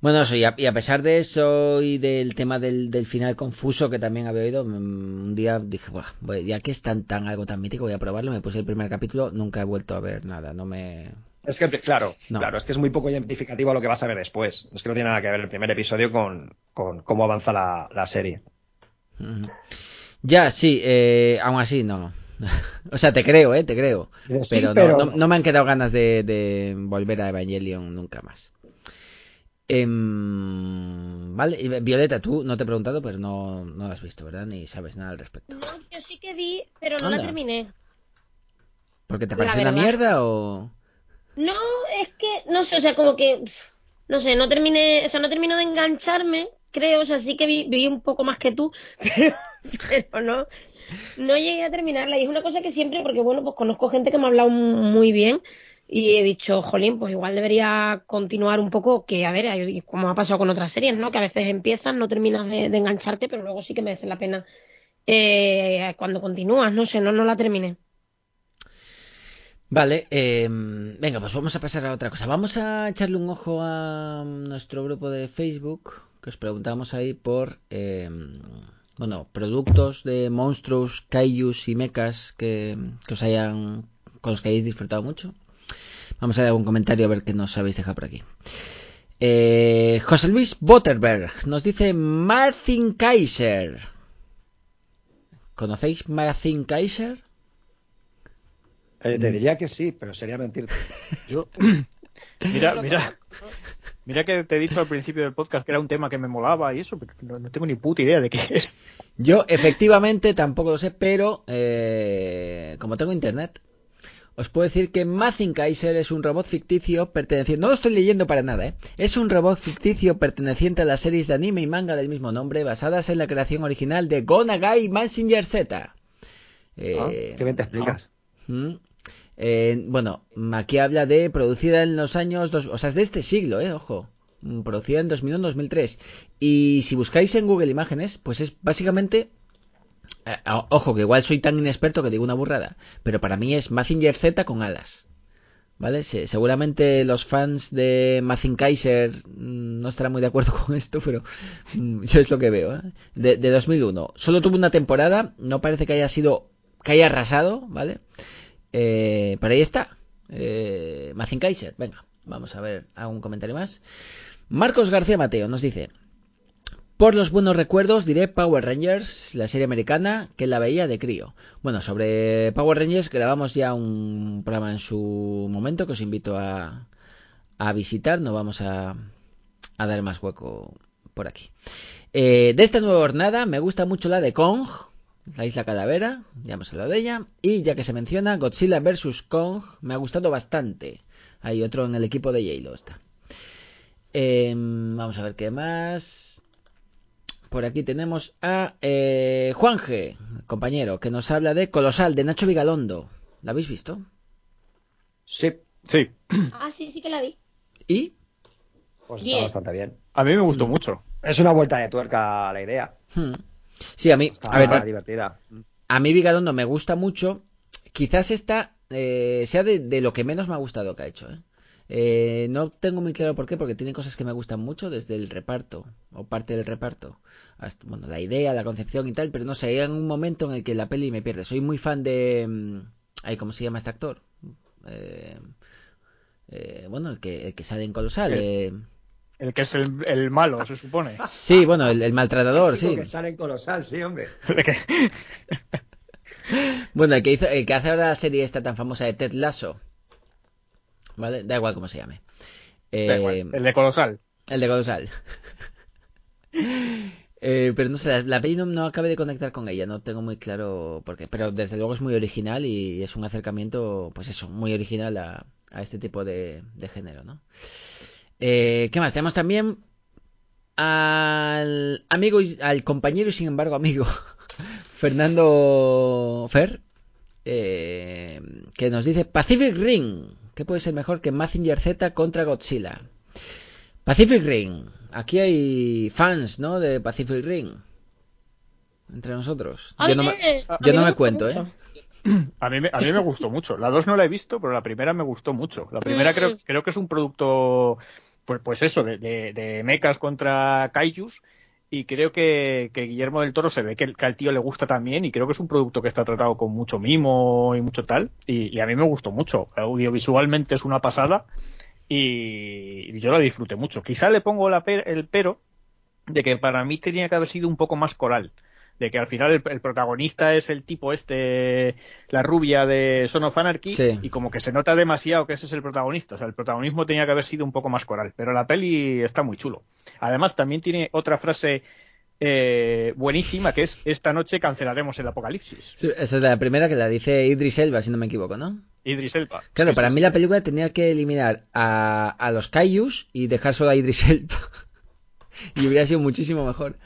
Bueno, eso, y, a, y a, pesar de eso y del tema del, del, final confuso que también había oído, un día dije, bueno, ya que es tan, tan algo tan mítico, voy a probarlo, me puse el primer capítulo, nunca he vuelto a ver nada, no me... Es que, claro, no. claro, es que es muy poco identificativo a lo que vas a ver después. Es que no tiene nada que ver el primer episodio con, con cómo avanza la, la serie. Uh -huh. Ya, sí, eh, aún así, no, o sea, te creo, ¿eh? Te creo. Sí, pero, pero... No, no, no, me han quedado ganas de, de, volver a Evangelion nunca más. Eh, vale, Violeta, tú no te he preguntado, pero no, no la has visto, ¿verdad? Ni sabes nada al respecto. No, yo sí que vi, pero no Anda. la terminé. ¿Porque te parece una mierda o...? No, es que, no sé, o sea, como que, no sé, no terminé, o sea, no termino de engancharme, creo, o sea, sí que vi, vi un poco más que tú, pero, pero no, no llegué a terminarla y es una cosa que siempre, porque bueno, pues conozco gente que me ha hablado muy bien y he dicho, jolín, pues igual debería continuar un poco, que a ver, como ha pasado con otras series, ¿no? Que a veces empiezas, no terminas de, engancharte, pero luego sí que merece la pena eh, cuando continúas, no sé, no, no la terminé. Vale, eh, venga, pues vamos a pasar a otra cosa. Vamos a echarle un ojo a nuestro grupo de Facebook, que os preguntamos ahí por... Eh, bueno, productos de monstruos, kaijus y mechas que, que, os hayan, con los que hayáis disfrutado mucho. Vamos a ver algún comentario a ver qué nos habéis dejado por aquí. Eh, José Luis Botterberg nos dice Martin Kaiser. ¿Conocéis Martin Kaiser? Eh, te diría que sí, pero sería mentirte. Yo. Mira, mira. Mira que te he dicho al principio del podcast que era un tema que me molaba y eso, pero no, no tengo ni puta idea de qué es. Yo efectivamente tampoco lo sé, pero eh, como tengo internet, os puedo decir que Mazin Kaiser es un robot ficticio perteneciente... No lo estoy leyendo para nada, ¿eh? Es un robot ficticio perteneciente a las series de anime y manga del mismo nombre, basadas en la creación original de Gonagai Massinger Z. Eh, Ah, Qué bien te explicas. Mm. Eh, bueno, aquí habla de producida en los años, dos, o sea, es de este siglo, eh, ojo, Mm, producida en 2001-2003. Y si buscáis en Google Imágenes, pues es básicamente, eh, ojo, que igual soy tan inexperto que digo una burrada, pero para mí es Mazinger Z con alas. ¿Vale? Se- seguramente los fans de Mazin Kaiser mm, no estarán muy de acuerdo con esto, pero mm, yo es lo que veo. ¿eh? De, de 2001. Solo tuvo una temporada, no parece que haya sido, que haya arrasado, ¿vale? Eh, pero ahí está. Eh, Mazin Kaiser. Venga, vamos a ver algún comentario más. Marcos García Mateo nos dice: Por los buenos recuerdos diré Power Rangers, la serie americana que la veía de crío. Bueno, sobre Power Rangers grabamos ya un programa en su momento que os invito a, a visitar. No vamos a, a dar más hueco por aquí. Eh, de esta nueva jornada me gusta mucho la de Kong, la isla calavera, ya hemos hablado de ella. Y ya que se menciona Godzilla vs. Kong, me ha gustado bastante. Hay otro en el equipo de J-Lo está. Eh, vamos a ver qué más. Por aquí tenemos a eh, Juanje, compañero, que nos habla de Colosal, de Nacho Vigalondo. ¿La habéis visto? Sí, Sí, Ah, sí, sí que la vi. ¿Y? pues Bien. está bastante bien. a mí me Mm. gustó mucho. Es una vuelta de tuerca a la idea. Hmm. Sí, a mí, Está a ver, divertida. a mí Vigalondo me gusta mucho. Quizás esta eh, sea de, de lo que menos me ha gustado que ha hecho. ¿eh? Eh, no tengo muy claro por qué, porque tiene cosas que me gustan mucho, desde el reparto, o parte del reparto, hasta, bueno, la idea, la concepción y tal, pero no sé, hay un momento en el que la peli me pierde. Soy muy fan de... mm, Ay, ¿Cómo se llama este actor? Eh, eh, bueno, el que, el que sale en Colosal. El- eh, El que es el, el malo, se supone. sí, bueno, el, el maltratador, Chico sí. que sale en colosal, sí, hombre. De Bueno, el que, hizo, el que hace ahora la serie esta tan famosa de Ted Lasso. ¿Vale? Da igual cómo se llame. Eh, da igual, el de Colosal. el de Colosal. Eh, pero no sé, la, la peli no, no acabé de conectar con ella, no tengo muy claro por qué. Pero desde luego es muy original y es un acercamiento, pues eso, muy original a, a este tipo de, de género, ¿no? Eh, ¿Qué más? Tenemos también al amigo, y- al compañero y sin embargo amigo, Fernando Fer, eh, que nos dice Pacific Ring, ¿qué puede ser mejor que Mazinger Z contra Godzilla? Pacific Ring, aquí hay fans, ¿no? De Pacific Ring. Entre nosotros. Yo no me- a yo no me cuento. ¿eh? A mí, me, a mí me gustó mucho. La 2 no la he visto, pero la primera me gustó mucho. La primera creo, Mm. creo que es un producto, pues, pues eso, de, de, de mechas contra kaijus. Y creo que, que Guillermo del Toro se ve que, que al tío le gusta también. Y creo que es un producto que está tratado con mucho mimo y mucho tal. Y, y a mí me gustó mucho. Audiovisualmente es una pasada. Y, y yo la disfruté mucho. Quizá le pongo la per- el pero de que para mí tenía que haber sido un poco más coral. De que al final el, el protagonista es el tipo este, la rubia de Son of Anarchy, Sí. y como que se nota demasiado que ese es el protagonista. O sea, el protagonismo tenía que haber sido un poco más coral. Pero la peli está muy chulo. Además, también tiene otra frase eh, buenísima que es esta noche cancelaremos el apocalipsis. Sí, esa es la primera que la dice Idris Elba, si no me equivoco, ¿no? Idris Elba. Claro, para mí la película tenía que eliminar a, a los Kaijus y dejar solo a Idris Elba. y hubiera sido muchísimo mejor.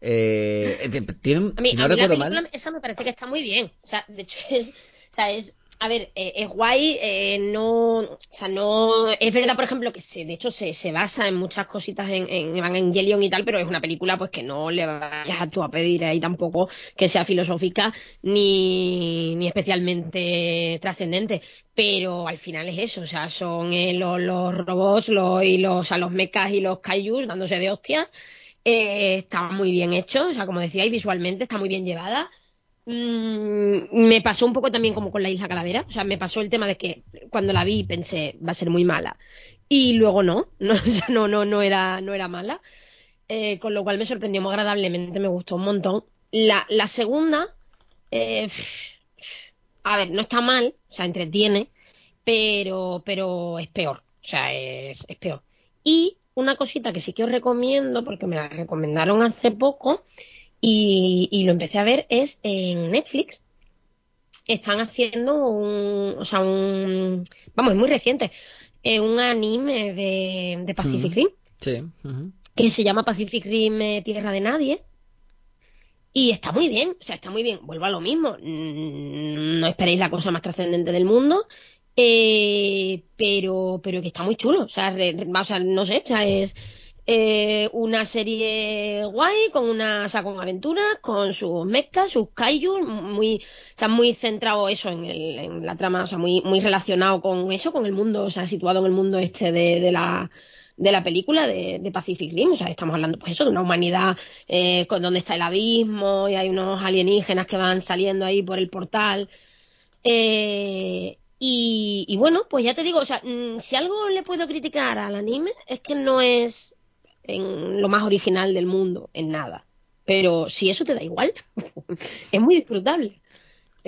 Eh, eh, tiene, un- A mí, si no a mí la película mal, esa me parece que está muy bien. O sea, de hecho es, o sea, es, a ver, eh, es guay, eh, no, o sea, no, es verdad, por ejemplo, que se, de hecho se, se basa en muchas cositas en, en Evangelion y tal, pero es una película pues que no le vayas a tú a pedir ahí tampoco que sea filosófica ni, ni especialmente trascendente. Pero al final es eso, o sea, son eh, los, los robots los, y los, o sea, los mechas y los kaijus dándose de hostias. Eh, está muy bien hecho, o sea, como decíais, visualmente está muy bien llevada. Mm, me pasó un poco también como con la Isla Calavera, o sea, me pasó el tema de que cuando la vi pensé va a ser muy mala y luego no, no, no, no, era, no era mala, Eh, con lo cual me sorprendió muy agradablemente, me gustó un montón. La, la segunda, eh, a ver, no está mal, o sea, entretiene, pero, pero es peor, o sea, es, es peor. Y una cosita que sí que os recomiendo, porque me la recomendaron hace poco y, y lo empecé a ver, es en Netflix. Están haciendo un, o sea, un, vamos, es muy reciente, eh, un anime de, de Pacific. Rim Sí. que se llama Pacific Rim eh, Tierra de Nadie. Y está muy bien, o sea, está muy bien. Vuelvo a lo mismo. No esperéis la cosa más trascendente del mundo. Eh, pero, pero que está muy chulo. O sea, re- o sea, no sé, o sea, es eh, una serie guay, con una, o sea, con aventuras, con sus mechas, sus kaiju, muy, o sea, muy centrado eso en, el, en la trama, o sea, muy, muy relacionado con eso, con el mundo, o sea, situado en el mundo este de, de la, de la película de, de Pacific Rim. O sea, estamos hablando, pues eso, de una humanidad eh, con donde está el abismo y hay unos alienígenas que van saliendo ahí por el portal. Eh, y, y bueno, pues ya te digo, o sea, mm, si algo le puedo criticar al anime es que no es en lo más original del mundo, en nada. Pero si eso te da igual, es muy disfrutable.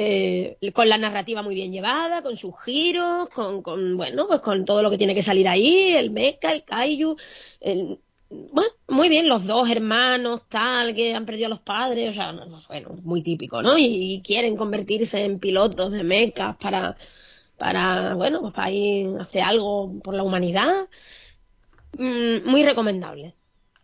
Eh, con la narrativa muy bien llevada, con sus giros, con, con, bueno, pues con todo lo que tiene que salir ahí, el mecha, el kaiju, el- bueno, muy bien, los dos hermanos, tal, que han perdido a los padres, o sea, no, no, bueno, muy típico, ¿no? Y, y quieren convertirse en pilotos de mechas para, para, bueno, pues para ir a hacer algo por la humanidad. Mm, muy recomendable.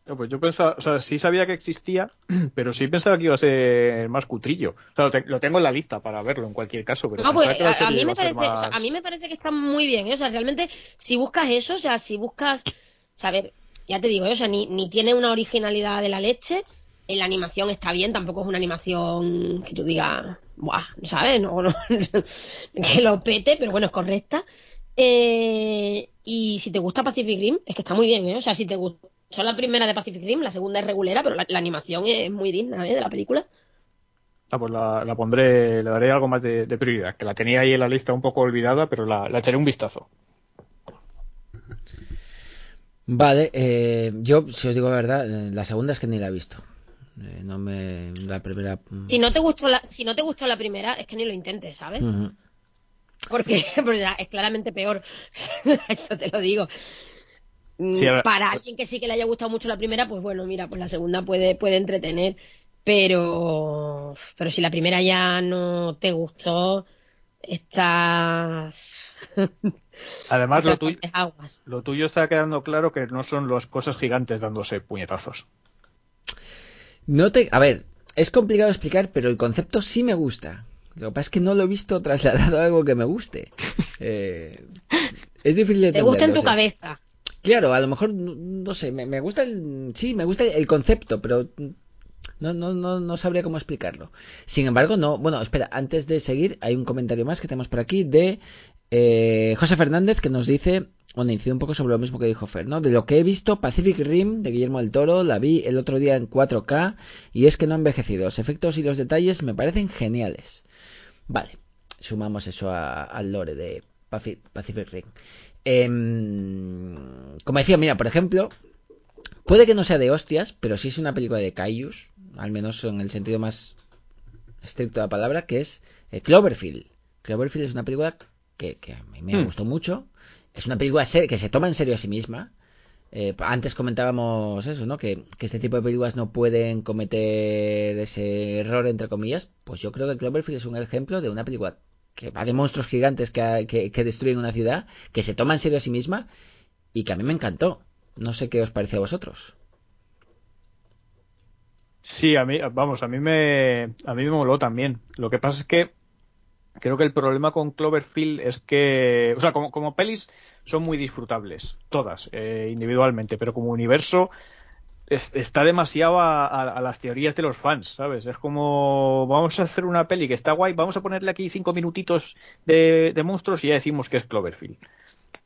No, pues yo pensaba, o sea, sí sabía que existía, pero sí pensaba que iba a ser más cutrillo. O sea, lo, te- lo tengo en la lista para verlo en cualquier caso, pero No, pues que a, mí me parece, o sea, más- a mí me parece que está muy bien, ¿eh? O sea, realmente, si buscas eso, o sea, si buscas, saber, ya te digo, ¿eh? o sea, ni, ni tiene una originalidad de la leche, la animación está bien, tampoco es una animación que tú digas, buah, ¿sabes? No, no, que lo pete, pero bueno, es correcta. Eh, y si te gusta Pacific Rim, es que está muy bien, ¿eh? O sea, si te gustó la primera de Pacific Rim, la segunda es regulera, pero la, la animación es muy digna, ¿eh? De la película. Ah, pues la, la pondré, le daré algo más de, de prioridad, que la tenía ahí en la lista un poco olvidada, pero la, la echaré un vistazo. Vale, eh, yo, si os digo la verdad, eh, la segunda es que ni la he visto. Eh, no me. La primera. mm, Si no te gustó la, si no te gustó la primera, es que ni lo intentes, ¿sabes? Porque pues ya, es claramente peor. Eso te lo digo. Mm, Sí. Para alguien que sí que le haya gustado mucho la primera, pues bueno, mira, pues la segunda puede, puede entretener. Pero, pero si la primera ya no te gustó, estás. Además, lo tuyo, lo tuyo está quedando claro que no son las cosas gigantes dándose puñetazos. No te. A ver, es complicado explicar, pero el concepto sí me gusta. Lo que pasa es que no lo he visto trasladado a algo que me guste. Eh, es difícil de Te gusta en tu cabeza. Claro, a lo mejor, no, no sé, me, me gusta el... Sí, me gusta el concepto, pero no, no, no, no sabría cómo explicarlo. Sin embargo, no... Bueno, espera, antes de seguir, hay un comentario más que tenemos por aquí de eh, José Fernández que nos dice... Bueno, incide un poco sobre lo mismo que dijo Fer, ¿no? De lo que he visto, Pacific Rim de Guillermo del Toro, la vi el otro día en 4K y es que no ha envejecido. Los efectos y los detalles me parecen geniales. Vale, sumamos eso a- al lore de Paci- Pacific Rim. Em, como decía, mira, por ejemplo, puede que no sea de hostias, pero sí es una película de Kaijus, al menos en el sentido más estricto de la palabra, que es eh, Cloverfield. Cloverfield es una película que, que a mí me Hmm. gustó mucho. Es una película ser- que se toma en serio a sí misma. Eh, antes comentábamos eso, ¿no? Que, que este tipo de películas no pueden cometer ese error, entre comillas. Pues yo creo que Cloverfield es un ejemplo de una película que va de monstruos gigantes que, que, que destruyen una ciudad, que se toma en serio a sí misma y que a mí me encantó. No sé qué os parece a vosotros. Sí, a mí, vamos, a mí me, a mí me moló también. Lo que pasa es que creo que el problema con Cloverfield es que, o sea, como, como pelis son muy disfrutables, todas, eh, individualmente, pero como universo es- está demasiado a las teorías de los fans, ¿sabes? Es como, vamos a hacer una peli que está guay, vamos a ponerle aquí cinco minutitos de, de monstruos y ya decimos que es Cloverfield.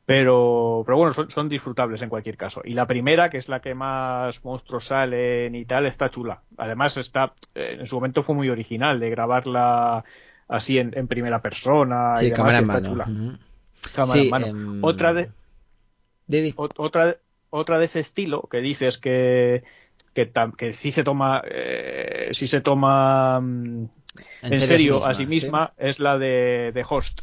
Pero, pero bueno, son, son disfrutables en cualquier caso. Y la primera, que es la que más monstruos salen y tal, está chula. Además, está, eh, en su momento fue muy original de grabarla así en, en primera persona y Sí, demás, cámara y en está mano. chula. Cámara Sí, en mano. em, Otra de, otra, otra de ese estilo que dices que, que, tam- que sí se toma, eh, sí se toma mm, en, serio a sí misma, es la de, de Host,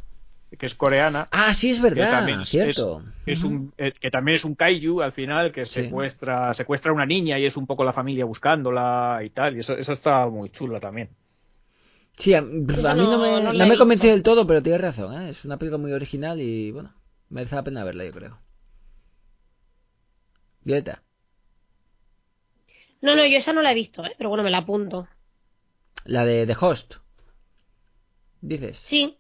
que es coreana. Ah, sí, es que verdad, también es- cierto. Es un, eh, que también es un kaiju al final que Sí. secuestra, secuestra a una niña y es un poco la familia buscándola y tal. Y eso, eso está muy chulo también. Sí, a, a mí no, no- me, no me convenció del todo, pero tienes razón, ¿eh? Es una película muy original y, bueno, merece la pena verla, yo creo. Violeta, No, no, yo esa no la he visto, ¿eh? pero bueno, me la apunto. la de The Host. Dices. Sí,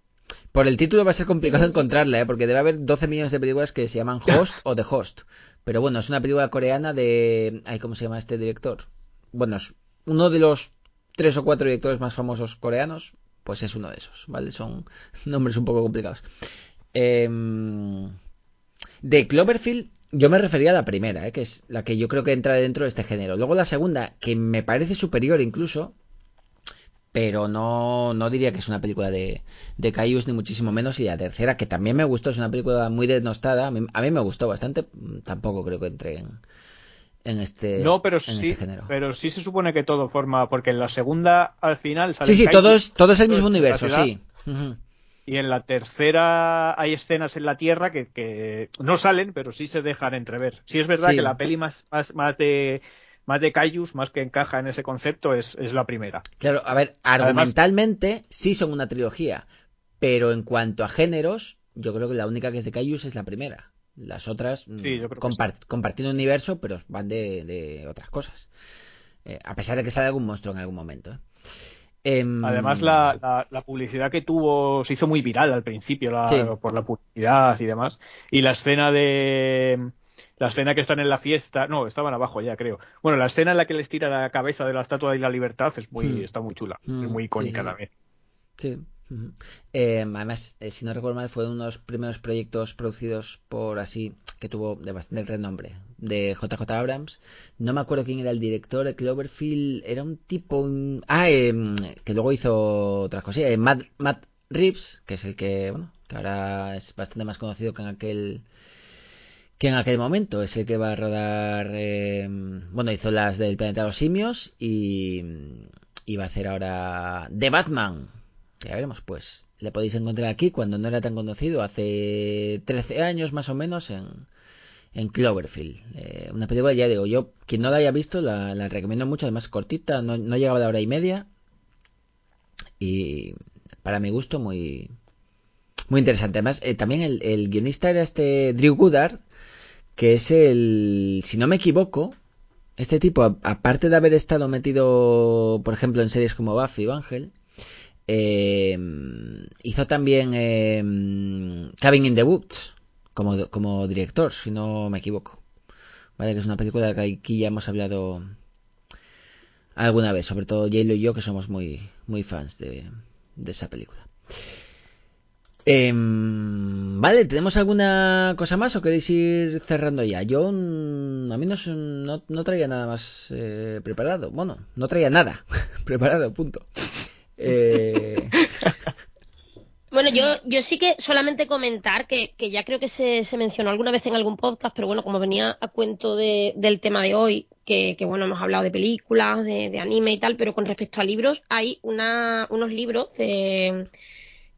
Por el título va a ser complicado encontrarla, ¿eh? Porque debe haber 12 millones de películas que se llaman Host o The Host. Pero bueno, es una película coreana de... Ay, ¿cómo se llama este director? Bueno, es uno de los tres o cuatro directores más famosos coreanos. Pues es uno de esos, ¿vale? Son nombres un poco complicados. Em, de Cloverfield, yo me refería a la primera, ¿eh? que es la que yo creo que entra dentro de este género. Luego la segunda, que me parece superior incluso, pero no, no diría que es una película de, de Caius, ni muchísimo menos. Y la tercera, que también me gustó, es una película muy denostada, a mí, a mí me gustó bastante, mm, tampoco creo que entre en, en este, No, pero en sí, este género. pero sí se supone que todo forma, porque en la segunda al final sale Sí, sí, todo es, todo es el mismo universo, sí. Y en la tercera hay escenas en la Tierra que, que no salen, pero sí se dejan entrever. Sí es verdad Sí. que la peli más, más, más de más de Kaijus, más que encaja en ese concepto, es, es la primera. Claro, a ver, Además- argumentalmente sí son una trilogía, pero en cuanto a géneros, yo creo que la única que es de Caius es la primera. Las otras mm, Sí, yo creo que compar- compartiendo universo, pero van de, de otras cosas. Eh, a pesar de que sale algún monstruo en algún momento. ¿eh? Em, Además, la, la- la publicidad que tuvo se hizo muy viral al principio la- Sí. por la publicidad y demás. Y la escena de. La escena que están en la fiesta. No, estaban abajo ya, creo. Bueno, la escena en la que les tira la cabeza de la estatua de la libertad es muy, Hmm. está muy chula. Hmm, es muy icónica sí, sí. también. Sí. ujú. Eh, además, eh, si no recuerdo mal, fue uno de los primeros proyectos producidos por así, que tuvo de bastante renombre, de JJ Abrams. No me acuerdo quién era el director de Cloverfield, era un tipo. un- Ah, eh, que luego hizo otras cosillas. eh, Matt, Matt Reeves, que es el que, bueno, que ahora es bastante más conocido que en aquel. Que en aquel momento es el que va a rodar. eh, bueno, hizo las del Planeta de los Simios y. Y va a hacer ahora The Batman. Ya veremos, pues. Le podéis encontrar aquí cuando no era tan conocido, hace 13 años más o menos, en, en Cloverfield. Eh, una película, ya digo, yo, quien no la haya visto, la, la recomiendo mucho, además cortita, no, no llegaba a la hora y media. Y para mi gusto, muy, muy interesante. Además, eh, también el, guionista era este Drew Goddard, que es el, si no me equivoco, este tipo, aparte de haber estado metido, por ejemplo, en series como Buffy o Ángel, eh, hizo también eh, Cabin in the Woods como, director, si no me equivoco. Vale, que es una película que aquí ya hemos hablado alguna vez, sobre todo J-Lo y yo, que somos muy, muy fans de esa película. Em, vale, ¿tenemos alguna cosa más o queréis ir cerrando ya? Yo mm, a mí no, no, no traía nada más eh, preparado. Bueno, no traía nada preparado, punto. Eh, Bueno, yo, yo sí que solamente comentar que, que ya creo que se, se mencionó alguna vez en algún podcast, pero bueno, como venía a cuento de- del tema de hoy, que, que, bueno, hemos hablado de películas, de, de anime y tal, pero con respecto a libros, hay una, unos libros de,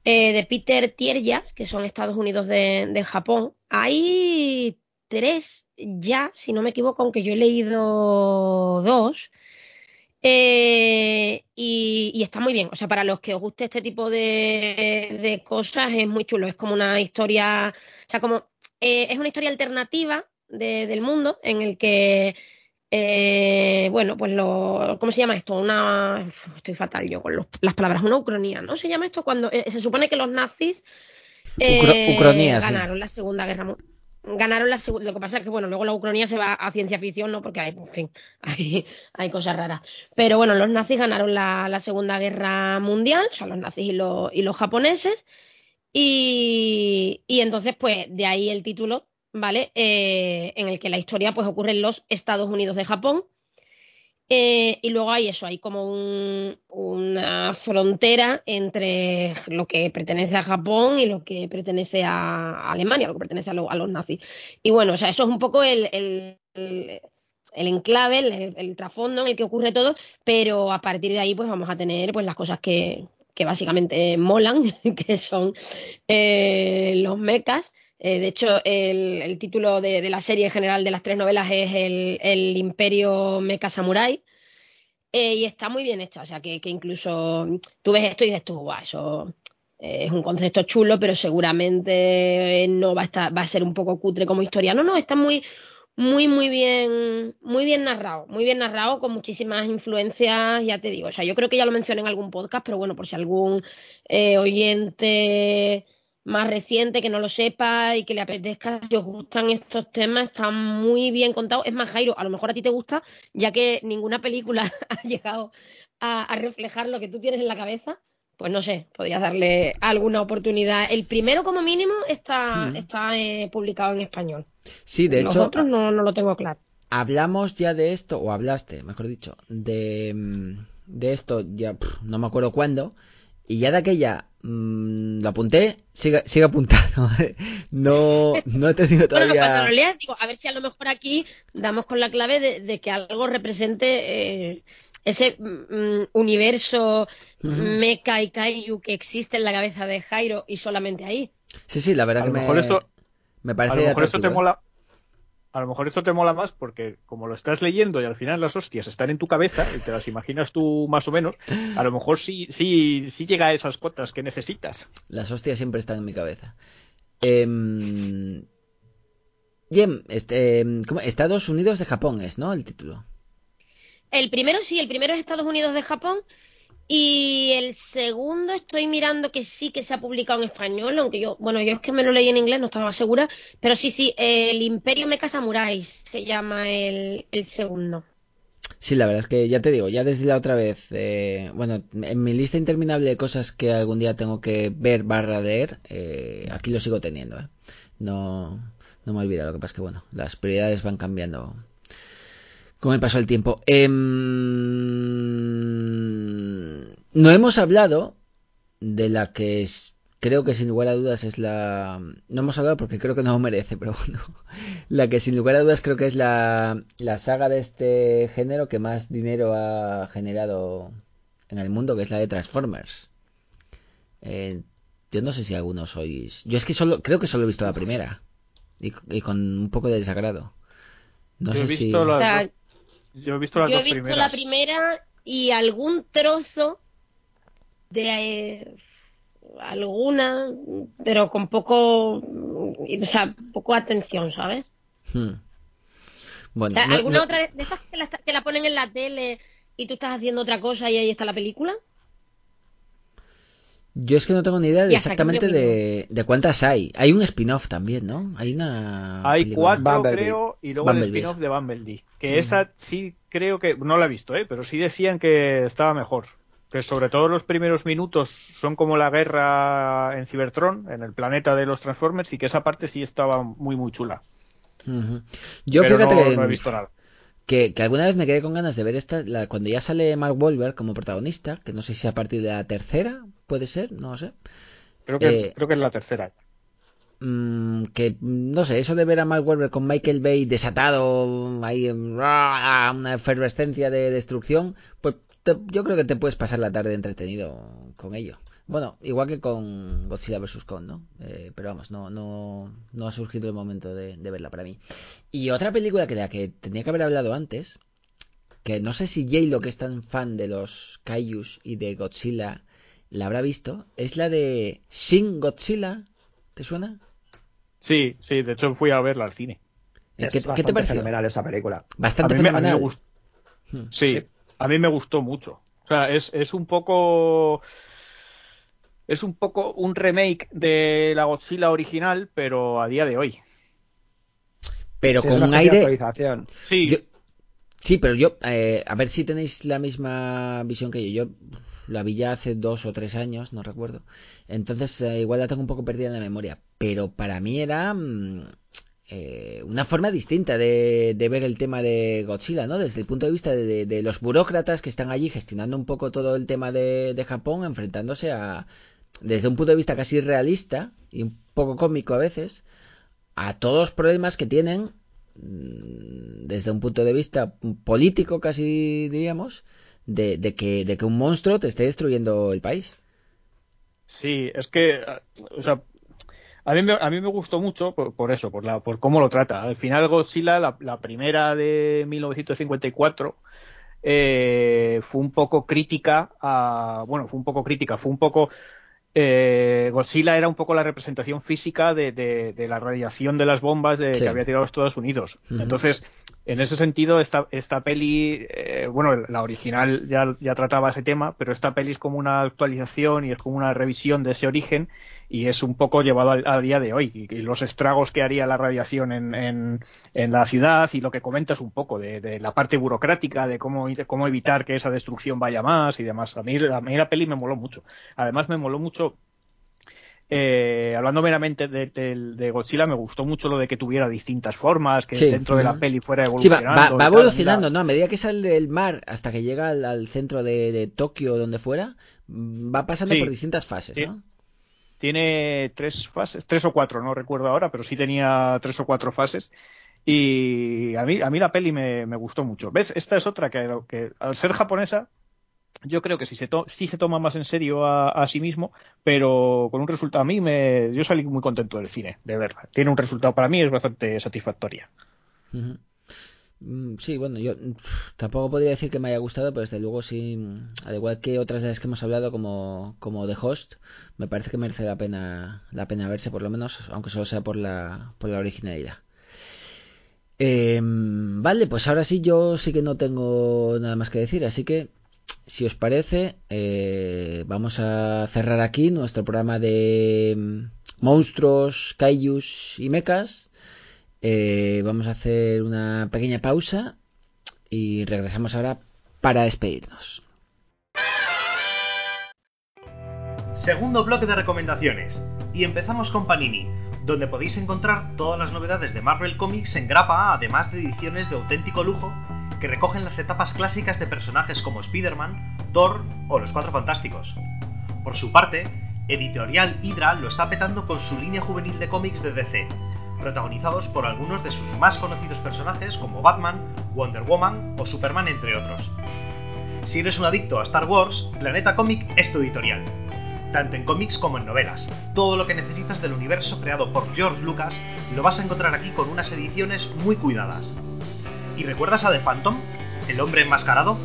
eh, de Peter Tierjas, que son Estados Unidos de, Japón. Hay tres ya, si no me equivoco, aunque yo he leído dos. Eh, y, está muy bien. O sea, para los que os guste este tipo de, de cosas, es muy chulo. Es como una historia, o sea, como eh, es una historia alternativa de- del mundo en el que, eh, bueno, pues lo, ¿cómo se llama esto? Una, estoy fatal yo con los- las palabras, una ucronía, ¿no? Se llama esto cuando eh, se supone que los nazis eh, ucronía, sí. ganaron la Segunda Guerra Mundial. Ganaron la segunda. Lo que pasa es que, bueno, luego la ucronía se va a ciencia ficción, ¿no? Porque hay, en fin, hay, hay cosas raras. Pero bueno, los nazis ganaron la, la Segunda Guerra Mundial, o sea, los nazis y los, y los japoneses. Y, y entonces, pues, de ahí el título, ¿vale? Eh, en el que la historia, pues, ocurre en los Estados Unidos de Japón. Eh, y luego hay eso, hay como un- una frontera entre lo que pertenece a Japón y lo que pertenece a Alemania, lo que pertenece a, lo- a los nazis. Y bueno, o sea, eso es un poco el, el- enclave, el, el trasfondo en el que ocurre todo, pero a partir de ahí pues vamos a tener pues las cosas que, que básicamente molan, que son eh, los mechas. Eh, de hecho, el, título de, la serie en general de las tres novelas es el, Imperio Mecha Samurai. Eh, y está muy bien hecha, o sea que, incluso tú ves esto y dices tú, guau, eso eh, es un concepto chulo, pero seguramente no va a estar, va a ser un poco cutre como historia. No, no, está muy, muy, muy bien, muy bien narrado, muy bien narrado, con muchísimas influencias, ya te digo. O sea, yo creo que ya lo mencioné en algún podcast, pero bueno, por si algún oyente más reciente que no lo sepa y que le apetezca, si os gustan estos temas, están muy bien contados. Es más, Jairo, a lo mejor a ti te gusta, ya que ninguna película ha llegado a, a reflejar lo que tú tienes en la cabeza. Pues no sé, podrías darle alguna oportunidad. El primero, como mínimo, está, Mm. está eh, publicado en español. Sí, de Los hecho, otros no, no lo tengo claro. hablamos ya de esto, o hablaste, mejor dicho, de, mm, de esto, ya pff, no me acuerdo cuándo, y ya de aquella mm, lo apunté, sigue, sigue apuntado. no, no he tenido Bueno, cuando todavía. lo leas, digo, a ver si a lo mejor aquí damos con la clave de, de que algo represente eh, ese mm, universo mecha y kaiju que existe en la cabeza de Jairo y solamente ahí. Sí, sí, la verdad A que lo me, mejor esto- me A parece lo mejor esto te ¿eh? mola. A lo mejor esto te mola más porque como lo estás leyendo y al final las hostias están en tu cabeza y te las imaginas tú más o menos, a lo mejor sí, sí, sí llega a esas cotas que necesitas. Las hostias siempre están en mi cabeza. Em, bien, este, em, ¿cómo? Estados Unidos de Japón es, ¿no? El título. El primero sí, el primero es Estados Unidos de Japón y el segundo estoy mirando que sí que se ha publicado en español, aunque yo, bueno, yo es que me lo leí en inglés, no estaba segura, pero sí, sí, el Imperio Mecha Samurai se llama el, el segundo. Sí, la verdad es que ya te digo, ya desde la otra vez, eh, bueno, en mi lista interminable de cosas que algún día tengo que ver barra leer, eh, aquí lo sigo teniendo, ¿eh? No, no me olvido, lo que pasa es que, bueno, las prioridades van cambiando con el paso del tiempo. Em, no hemos hablado de la que es, creo que sin lugar a dudas es la... No hemos hablado porque creo que no lo merece, pero bueno. La que sin lugar a dudas creo que es la, la saga de este género que más dinero ha generado en el mundo, que es la de Transformers. Eh, yo no sé si algunos sois... Yo es que solo creo que solo he visto la primera. Y, y con un poco de desagrado. No yo, sé he si... visto O las sea, dos, yo he visto las Yo he dos visto primeras. la primera y algún trozo de eh, alguna, pero con poco, o sea, poco atención, ¿sabes? Hmm. O sea, ¿Alguna no- otra de de esas que la, que la ponen en la tele y tú estás haciendo otra cosa y ahí está la película? Yo es que no tengo ni idea de exactamente de, de cuántas hay. Hay un spin-off también, ¿no? Hay una... Hay película. cuatro, Bumblebee. creo, y luego el Bumblebee. spin-off de Bumblebee. Que esa sí creo que. No la he visto, ¿eh? Pero sí decían que estaba mejor. Que sobre todo los primeros minutos son como la guerra en Cybertron, en el planeta de los Transformers, y que esa parte sí estaba muy, muy chula. Yo Pero fíjate no, que, no he visto nada. que, que alguna vez me quedé con ganas de ver esta, la- cuando ya sale Mark Wahlberg como protagonista, que no sé si a partir de la tercera, puede ser, no lo sé. Creo que, Eh, creo que es la tercera. Mm, que no sé, eso de ver a Mark Wahlberg con Michael Bay desatado, ahí en ¡ah! una efervescencia de destrucción, pues te- yo creo que te puedes pasar la tarde entretenido con ello. Bueno, igual que con Godzilla vs. Kong, ¿no? Eh, pero vamos, no, no, no ha surgido el momento de, de verla para mí. Y otra película que de la que tenía que haber hablado antes, que no sé si J-Lo, que es tan fan de los Kaijus y de Godzilla, la habrá visto, es la de Shin Godzilla. ¿Te suena? Sí, sí, de hecho fui a verla al cine. ¿Qué, Es qué te bastante pareció? fenomenal esa película. Bastante a mí, me- a mí me fenomenal. gustó. Hmm. Sí, Sí. a mí me gustó mucho. O sea, es, es un poco. Es un poco un remake de la Godzilla original, pero a día de hoy. Pero Sí, es con una un aire. actualización. Sí, Yo- Sí, pero yo, eh, a ver si tenéis la misma visión que yo. Yo la vi ya hace dos o tres años, no recuerdo. Entonces, eh, igual la tengo un poco perdida en la memoria. Pero para mí era mm, eh, una forma distinta de, de ver el tema de Godzilla, ¿no? Desde el punto de vista de, de- los burócratas que están allí gestionando un poco todo el tema de, de Japón, enfrentándose a, desde un punto de vista casi realista y un poco cómico a veces, a todos los problemas que tienen mm, desde un punto de vista político, casi diríamos, de, de que, de que un monstruo te esté destruyendo el país. Sí, es que, o sea, a mí me, a mí me gustó mucho por, por eso, por, la, por cómo lo trata. Al final Godzilla, la, la primera de 1954, eh, fue un poco crítica a, bueno, fue un poco crítica, fue un poco eh, Godzilla era un poco la representación física de, de, de la radiación de las bombas de, Sí. que había tirado Estados Unidos. Entonces, en ese sentido, esta, esta peli, eh, bueno, la original ya, ya trataba ese tema, pero esta peli es como una actualización y es como una revisión de ese origen y es un poco llevado al, al día de hoy. Y, y los estragos que haría la radiación en, en, en la ciudad y lo que comentas un poco de, de la parte burocrática, de cómo, de cómo evitar que esa destrucción vaya más y demás. A mí, a mí la peli me moló mucho. Además, me moló mucho eh, hablando meramente de, de- de Godzilla, me gustó mucho lo de que tuviera distintas formas, que Sí. dentro de la peli fuera Sí, va, evolucionando. va- evolucionando, ¿no? A medida que sale del mar hasta que llega al, al centro de, de Tokio o donde fuera, va pasando Sí. por distintas fases, Sí. ¿no? Tiene tres fases, tres o cuatro, no recuerdo ahora, pero sí tenía tres o cuatro fases. Y a mí, a mí la peli me, me gustó mucho. ¿Ves? Esta es otra que, al ser japonesa, yo creo que sí se, to- sí se toma más en serio a, sí mismo, pero con un resultado a mí me, yo salí muy contento del cine, de verla. Tiene un resultado para mí, es bastante satisfactoria. Mm, Sí, bueno, yo mm, tampoco podría decir que me haya gustado, pero desde luego sí, mm, al igual que otras de las que hemos hablado como, como The Host, me parece que merece la pena, la pena verse por lo menos, aunque solo sea por la, por la originalidad. Em, vale, pues ahora sí yo sí que no tengo nada más que decir, así que si os parece, eh, vamos a cerrar aquí nuestro programa de mm, monstruos, kaijus y mechas. Eh, vamos a hacer una pequeña pausa y regresamos ahora para despedirnos. Segundo bloque de recomendaciones. Y empezamos con Panini, donde podéis encontrar todas las novedades de Marvel Comics en grapa, además de ediciones de auténtico lujo que recogen las etapas clásicas de personajes como Spider-Man, Thor o los Cuatro Fantásticos. Por su parte, Editorial Hydra lo está petando con su línea juvenil de cómics de DC, protagonizados por algunos de sus más conocidos personajes como Batman, Wonder Woman o Superman entre otros. Si eres un adicto a Star Wars, Planeta Comic es tu editorial tanto en cómics como en novelas. Todo lo que necesitas del universo creado por George Lucas lo vas a encontrar aquí con unas ediciones muy cuidadas. ¿Y recuerdas a The Phantom? ¿El hombre enmascarado?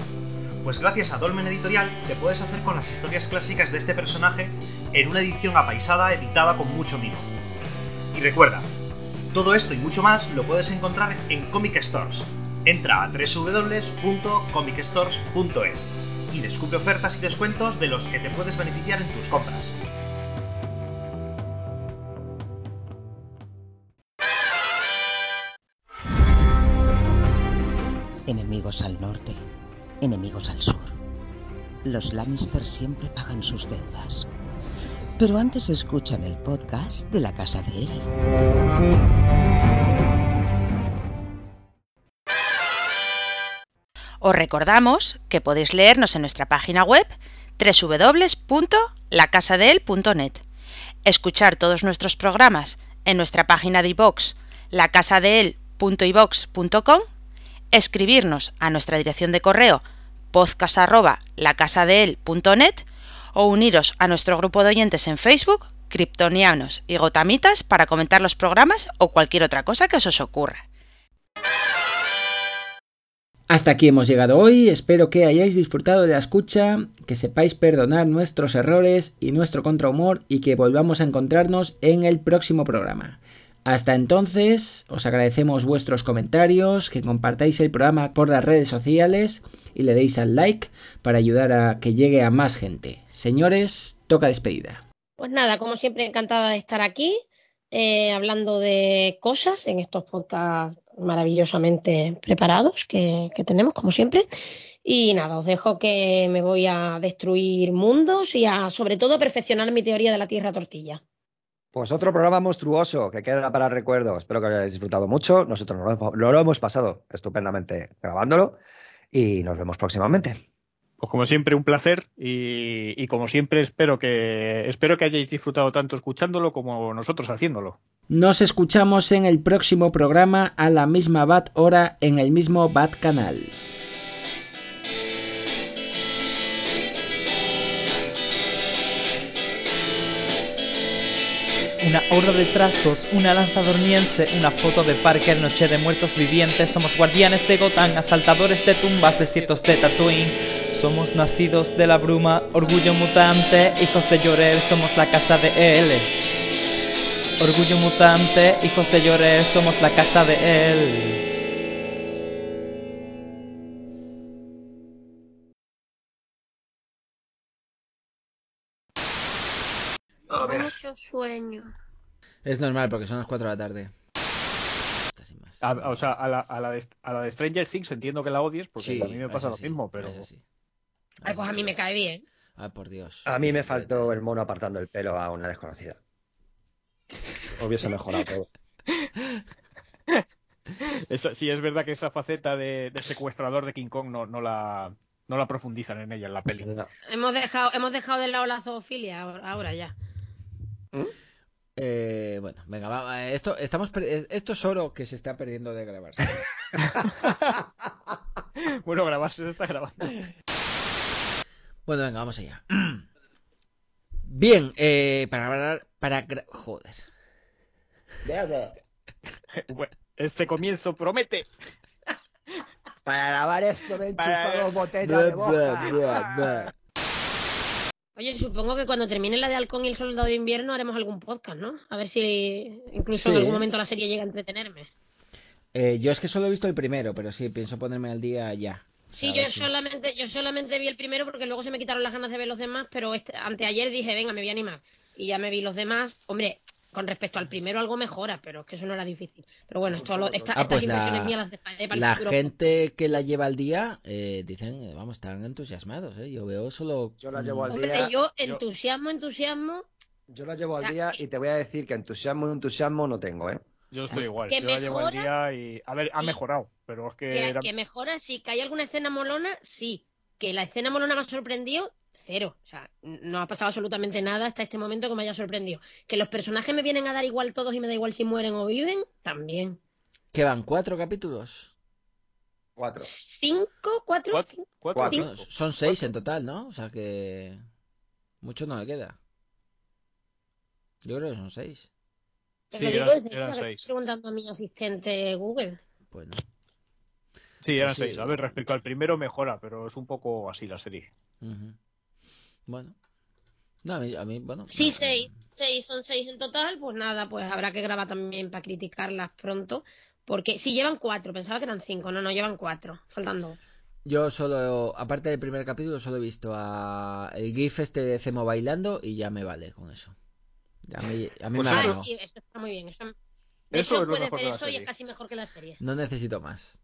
Pues gracias a Dolmen Editorial te puedes hacer con las historias clásicas de este personaje en una edición apaisada editada con mucho mimo. Y recuerda, todo esto y mucho más lo puedes encontrar en Comic Stores. Entra a www.comicstores.es y descubre ofertas y descuentos de los que te puedes beneficiar en tus compras. Enemigos al norte, enemigos al sur. Los Lannister siempre pagan sus deudas. Pero antes escuchan el podcast de la casa de él. Os recordamos que podéis leernos en nuestra página web www.lacasadeel.net, escuchar todos nuestros programas en nuestra página de iVox, lacasadeel.ivox.com, escribirnos a nuestra dirección de correo podcast@lacasadeel.net o uniros a nuestro grupo de oyentes en Facebook, Kryptonianos y Gotamitas para comentar los programas o cualquier otra cosa que os, os ocurra. Hasta aquí hemos llegado hoy, espero que hayáis disfrutado de la escucha, que sepáis perdonar nuestros errores y nuestro contrahumor y que volvamos a encontrarnos en el próximo programa. Hasta entonces, os agradecemos vuestros comentarios, que compartáis el programa por las redes sociales y le deis al like para ayudar a que llegue a más gente. Señores, toca despedida. Pues nada, como siempre, encantada de estar aquí eh, hablando de cosas en estos podcasts maravillosamente preparados que, que tenemos, como siempre. Y nada, os dejo que me voy a destruir mundos y a, sobre todo, a perfeccionar mi teoría de la Tierra Tortilla. Pues otro programa monstruoso que queda para el recuerdo. Espero que hayáis disfrutado mucho. Nosotros nos lo, hemos- lo hemos pasado estupendamente grabándolo y nos vemos próximamente. Pues como siempre, un placer y, y como siempre espero que espero que hayáis disfrutado tanto escuchándolo como nosotros haciéndolo. Nos escuchamos en el próximo programa a la misma BAT hora en el mismo BAT canal. Una horda de trasgos, una lanza dormiense, una foto de Parker, noche de muertos vivientes. Somos guardianes de Gotham, asaltadores de tumbas, desiertos de Tatooine. Somos nacidos de la bruma, orgullo mutante, hijos de Llorer, somos la casa de él. Orgullo mutante, hijos de Llorer, somos la casa de él. Sueño. Es normal porque son las 4 de la tarde. A- o sea, a la, a, la de, a la de Stranger Things entiendo que la odies porque Sí, a mí me pasa eso lo sí, mismo, pero eso sí. Ay, pues a mí me cae bien. Ay, por Dios. A mí me faltó el mono apartando el pelo a una desconocida. Hubiese mejorado todo. Esa- sí es verdad que esa faceta de, de secuestrador de King Kong no, no la no la profundizan en ella en la peli. No. Hemos dejado, hemos dejado de lado la zoofilia ahora, ahora ya. Eh, bueno, venga, va, esto, estamos esto es oro que se está perdiendo de grabarse. bueno, grabarse se está grabando. Bueno, venga, vamos allá. Bien, eh, para grabar, para gra- joder. Bueno, Este comienzo promete. Para grabar esto me he enchufado botella de Bla, Oye, supongo que cuando termine la de Halcón y el Soldado de Invierno haremos algún podcast, ¿no? A ver si incluso en algún momento la serie llega a entretenerme. Eh, yo es que solo he visto el primero, pero sí, pienso ponerme al día ya. Sí, yo si- solamente, yo solamente vi el primero porque luego se me quitaron las ganas de ver los demás, pero este, anteayer dije, venga, me voy a animar. Y ya me vi los demás. Hombre, con respecto al primero algo mejora, pero es que eso no era difícil. Pero bueno, esto lo- esta- Ah, estas pues impresiones la- mías las dejaré para La gente que la lleva al día, eh, dicen, eh, vamos, están entusiasmados, ¿eh? Yo veo solo... Yo la llevo al mm, Hombre, día. yo entusiasmo, entusiasmo. Yo la llevo al día y te voy a decir que entusiasmo y entusiasmo no tengo, ¿eh? Yo estoy igual. Que Yo la llevo al día y. A ver, ha Sí. mejorado, pero es que. Que, era- que mejora, sí, que hay alguna escena molona, sí. Que la escena molona me ha sorprendido, cero. O sea, no ha pasado absolutamente nada hasta este momento que me haya sorprendido. Que los personajes me vienen a dar igual todos y me da igual si mueren o viven, también. ¿Qué van? ¿Cuatro capítulos? Cuatro. ¿Cinco? ¿Cuatro? Cuatro, cinco? cuatro, Cuatro. cinco. No, son seis en total, ¿no? O sea que... Mucho no le queda. Yo creo que son seis. Te Sí, lo digo eran- que seis. estoy preguntando a mi asistente Google. Pues no. Sí, eran Sí. seis. A ver, respecto al primero mejora, pero es un poco así la serie. Bueno. No, a mí, a mí, bueno. Sí, no, seis. Seis son seis en total, pues nada, pues habrá que grabar también para criticarlas pronto. Porque sí, llevan cuatro, pensaba que eran cinco, no, no, llevan cuatro, faltan dos. Yo solo, aparte del primer capítulo, solo he visto a el GIF este de Cemo bailando y ya me vale con eso. A mí, a mí Pues me ha Ah, eso- ganado. sí, eso está muy bien. Eso, de Eso hecho, es puedes ver eso y es casi mejor que la serie. No necesito más.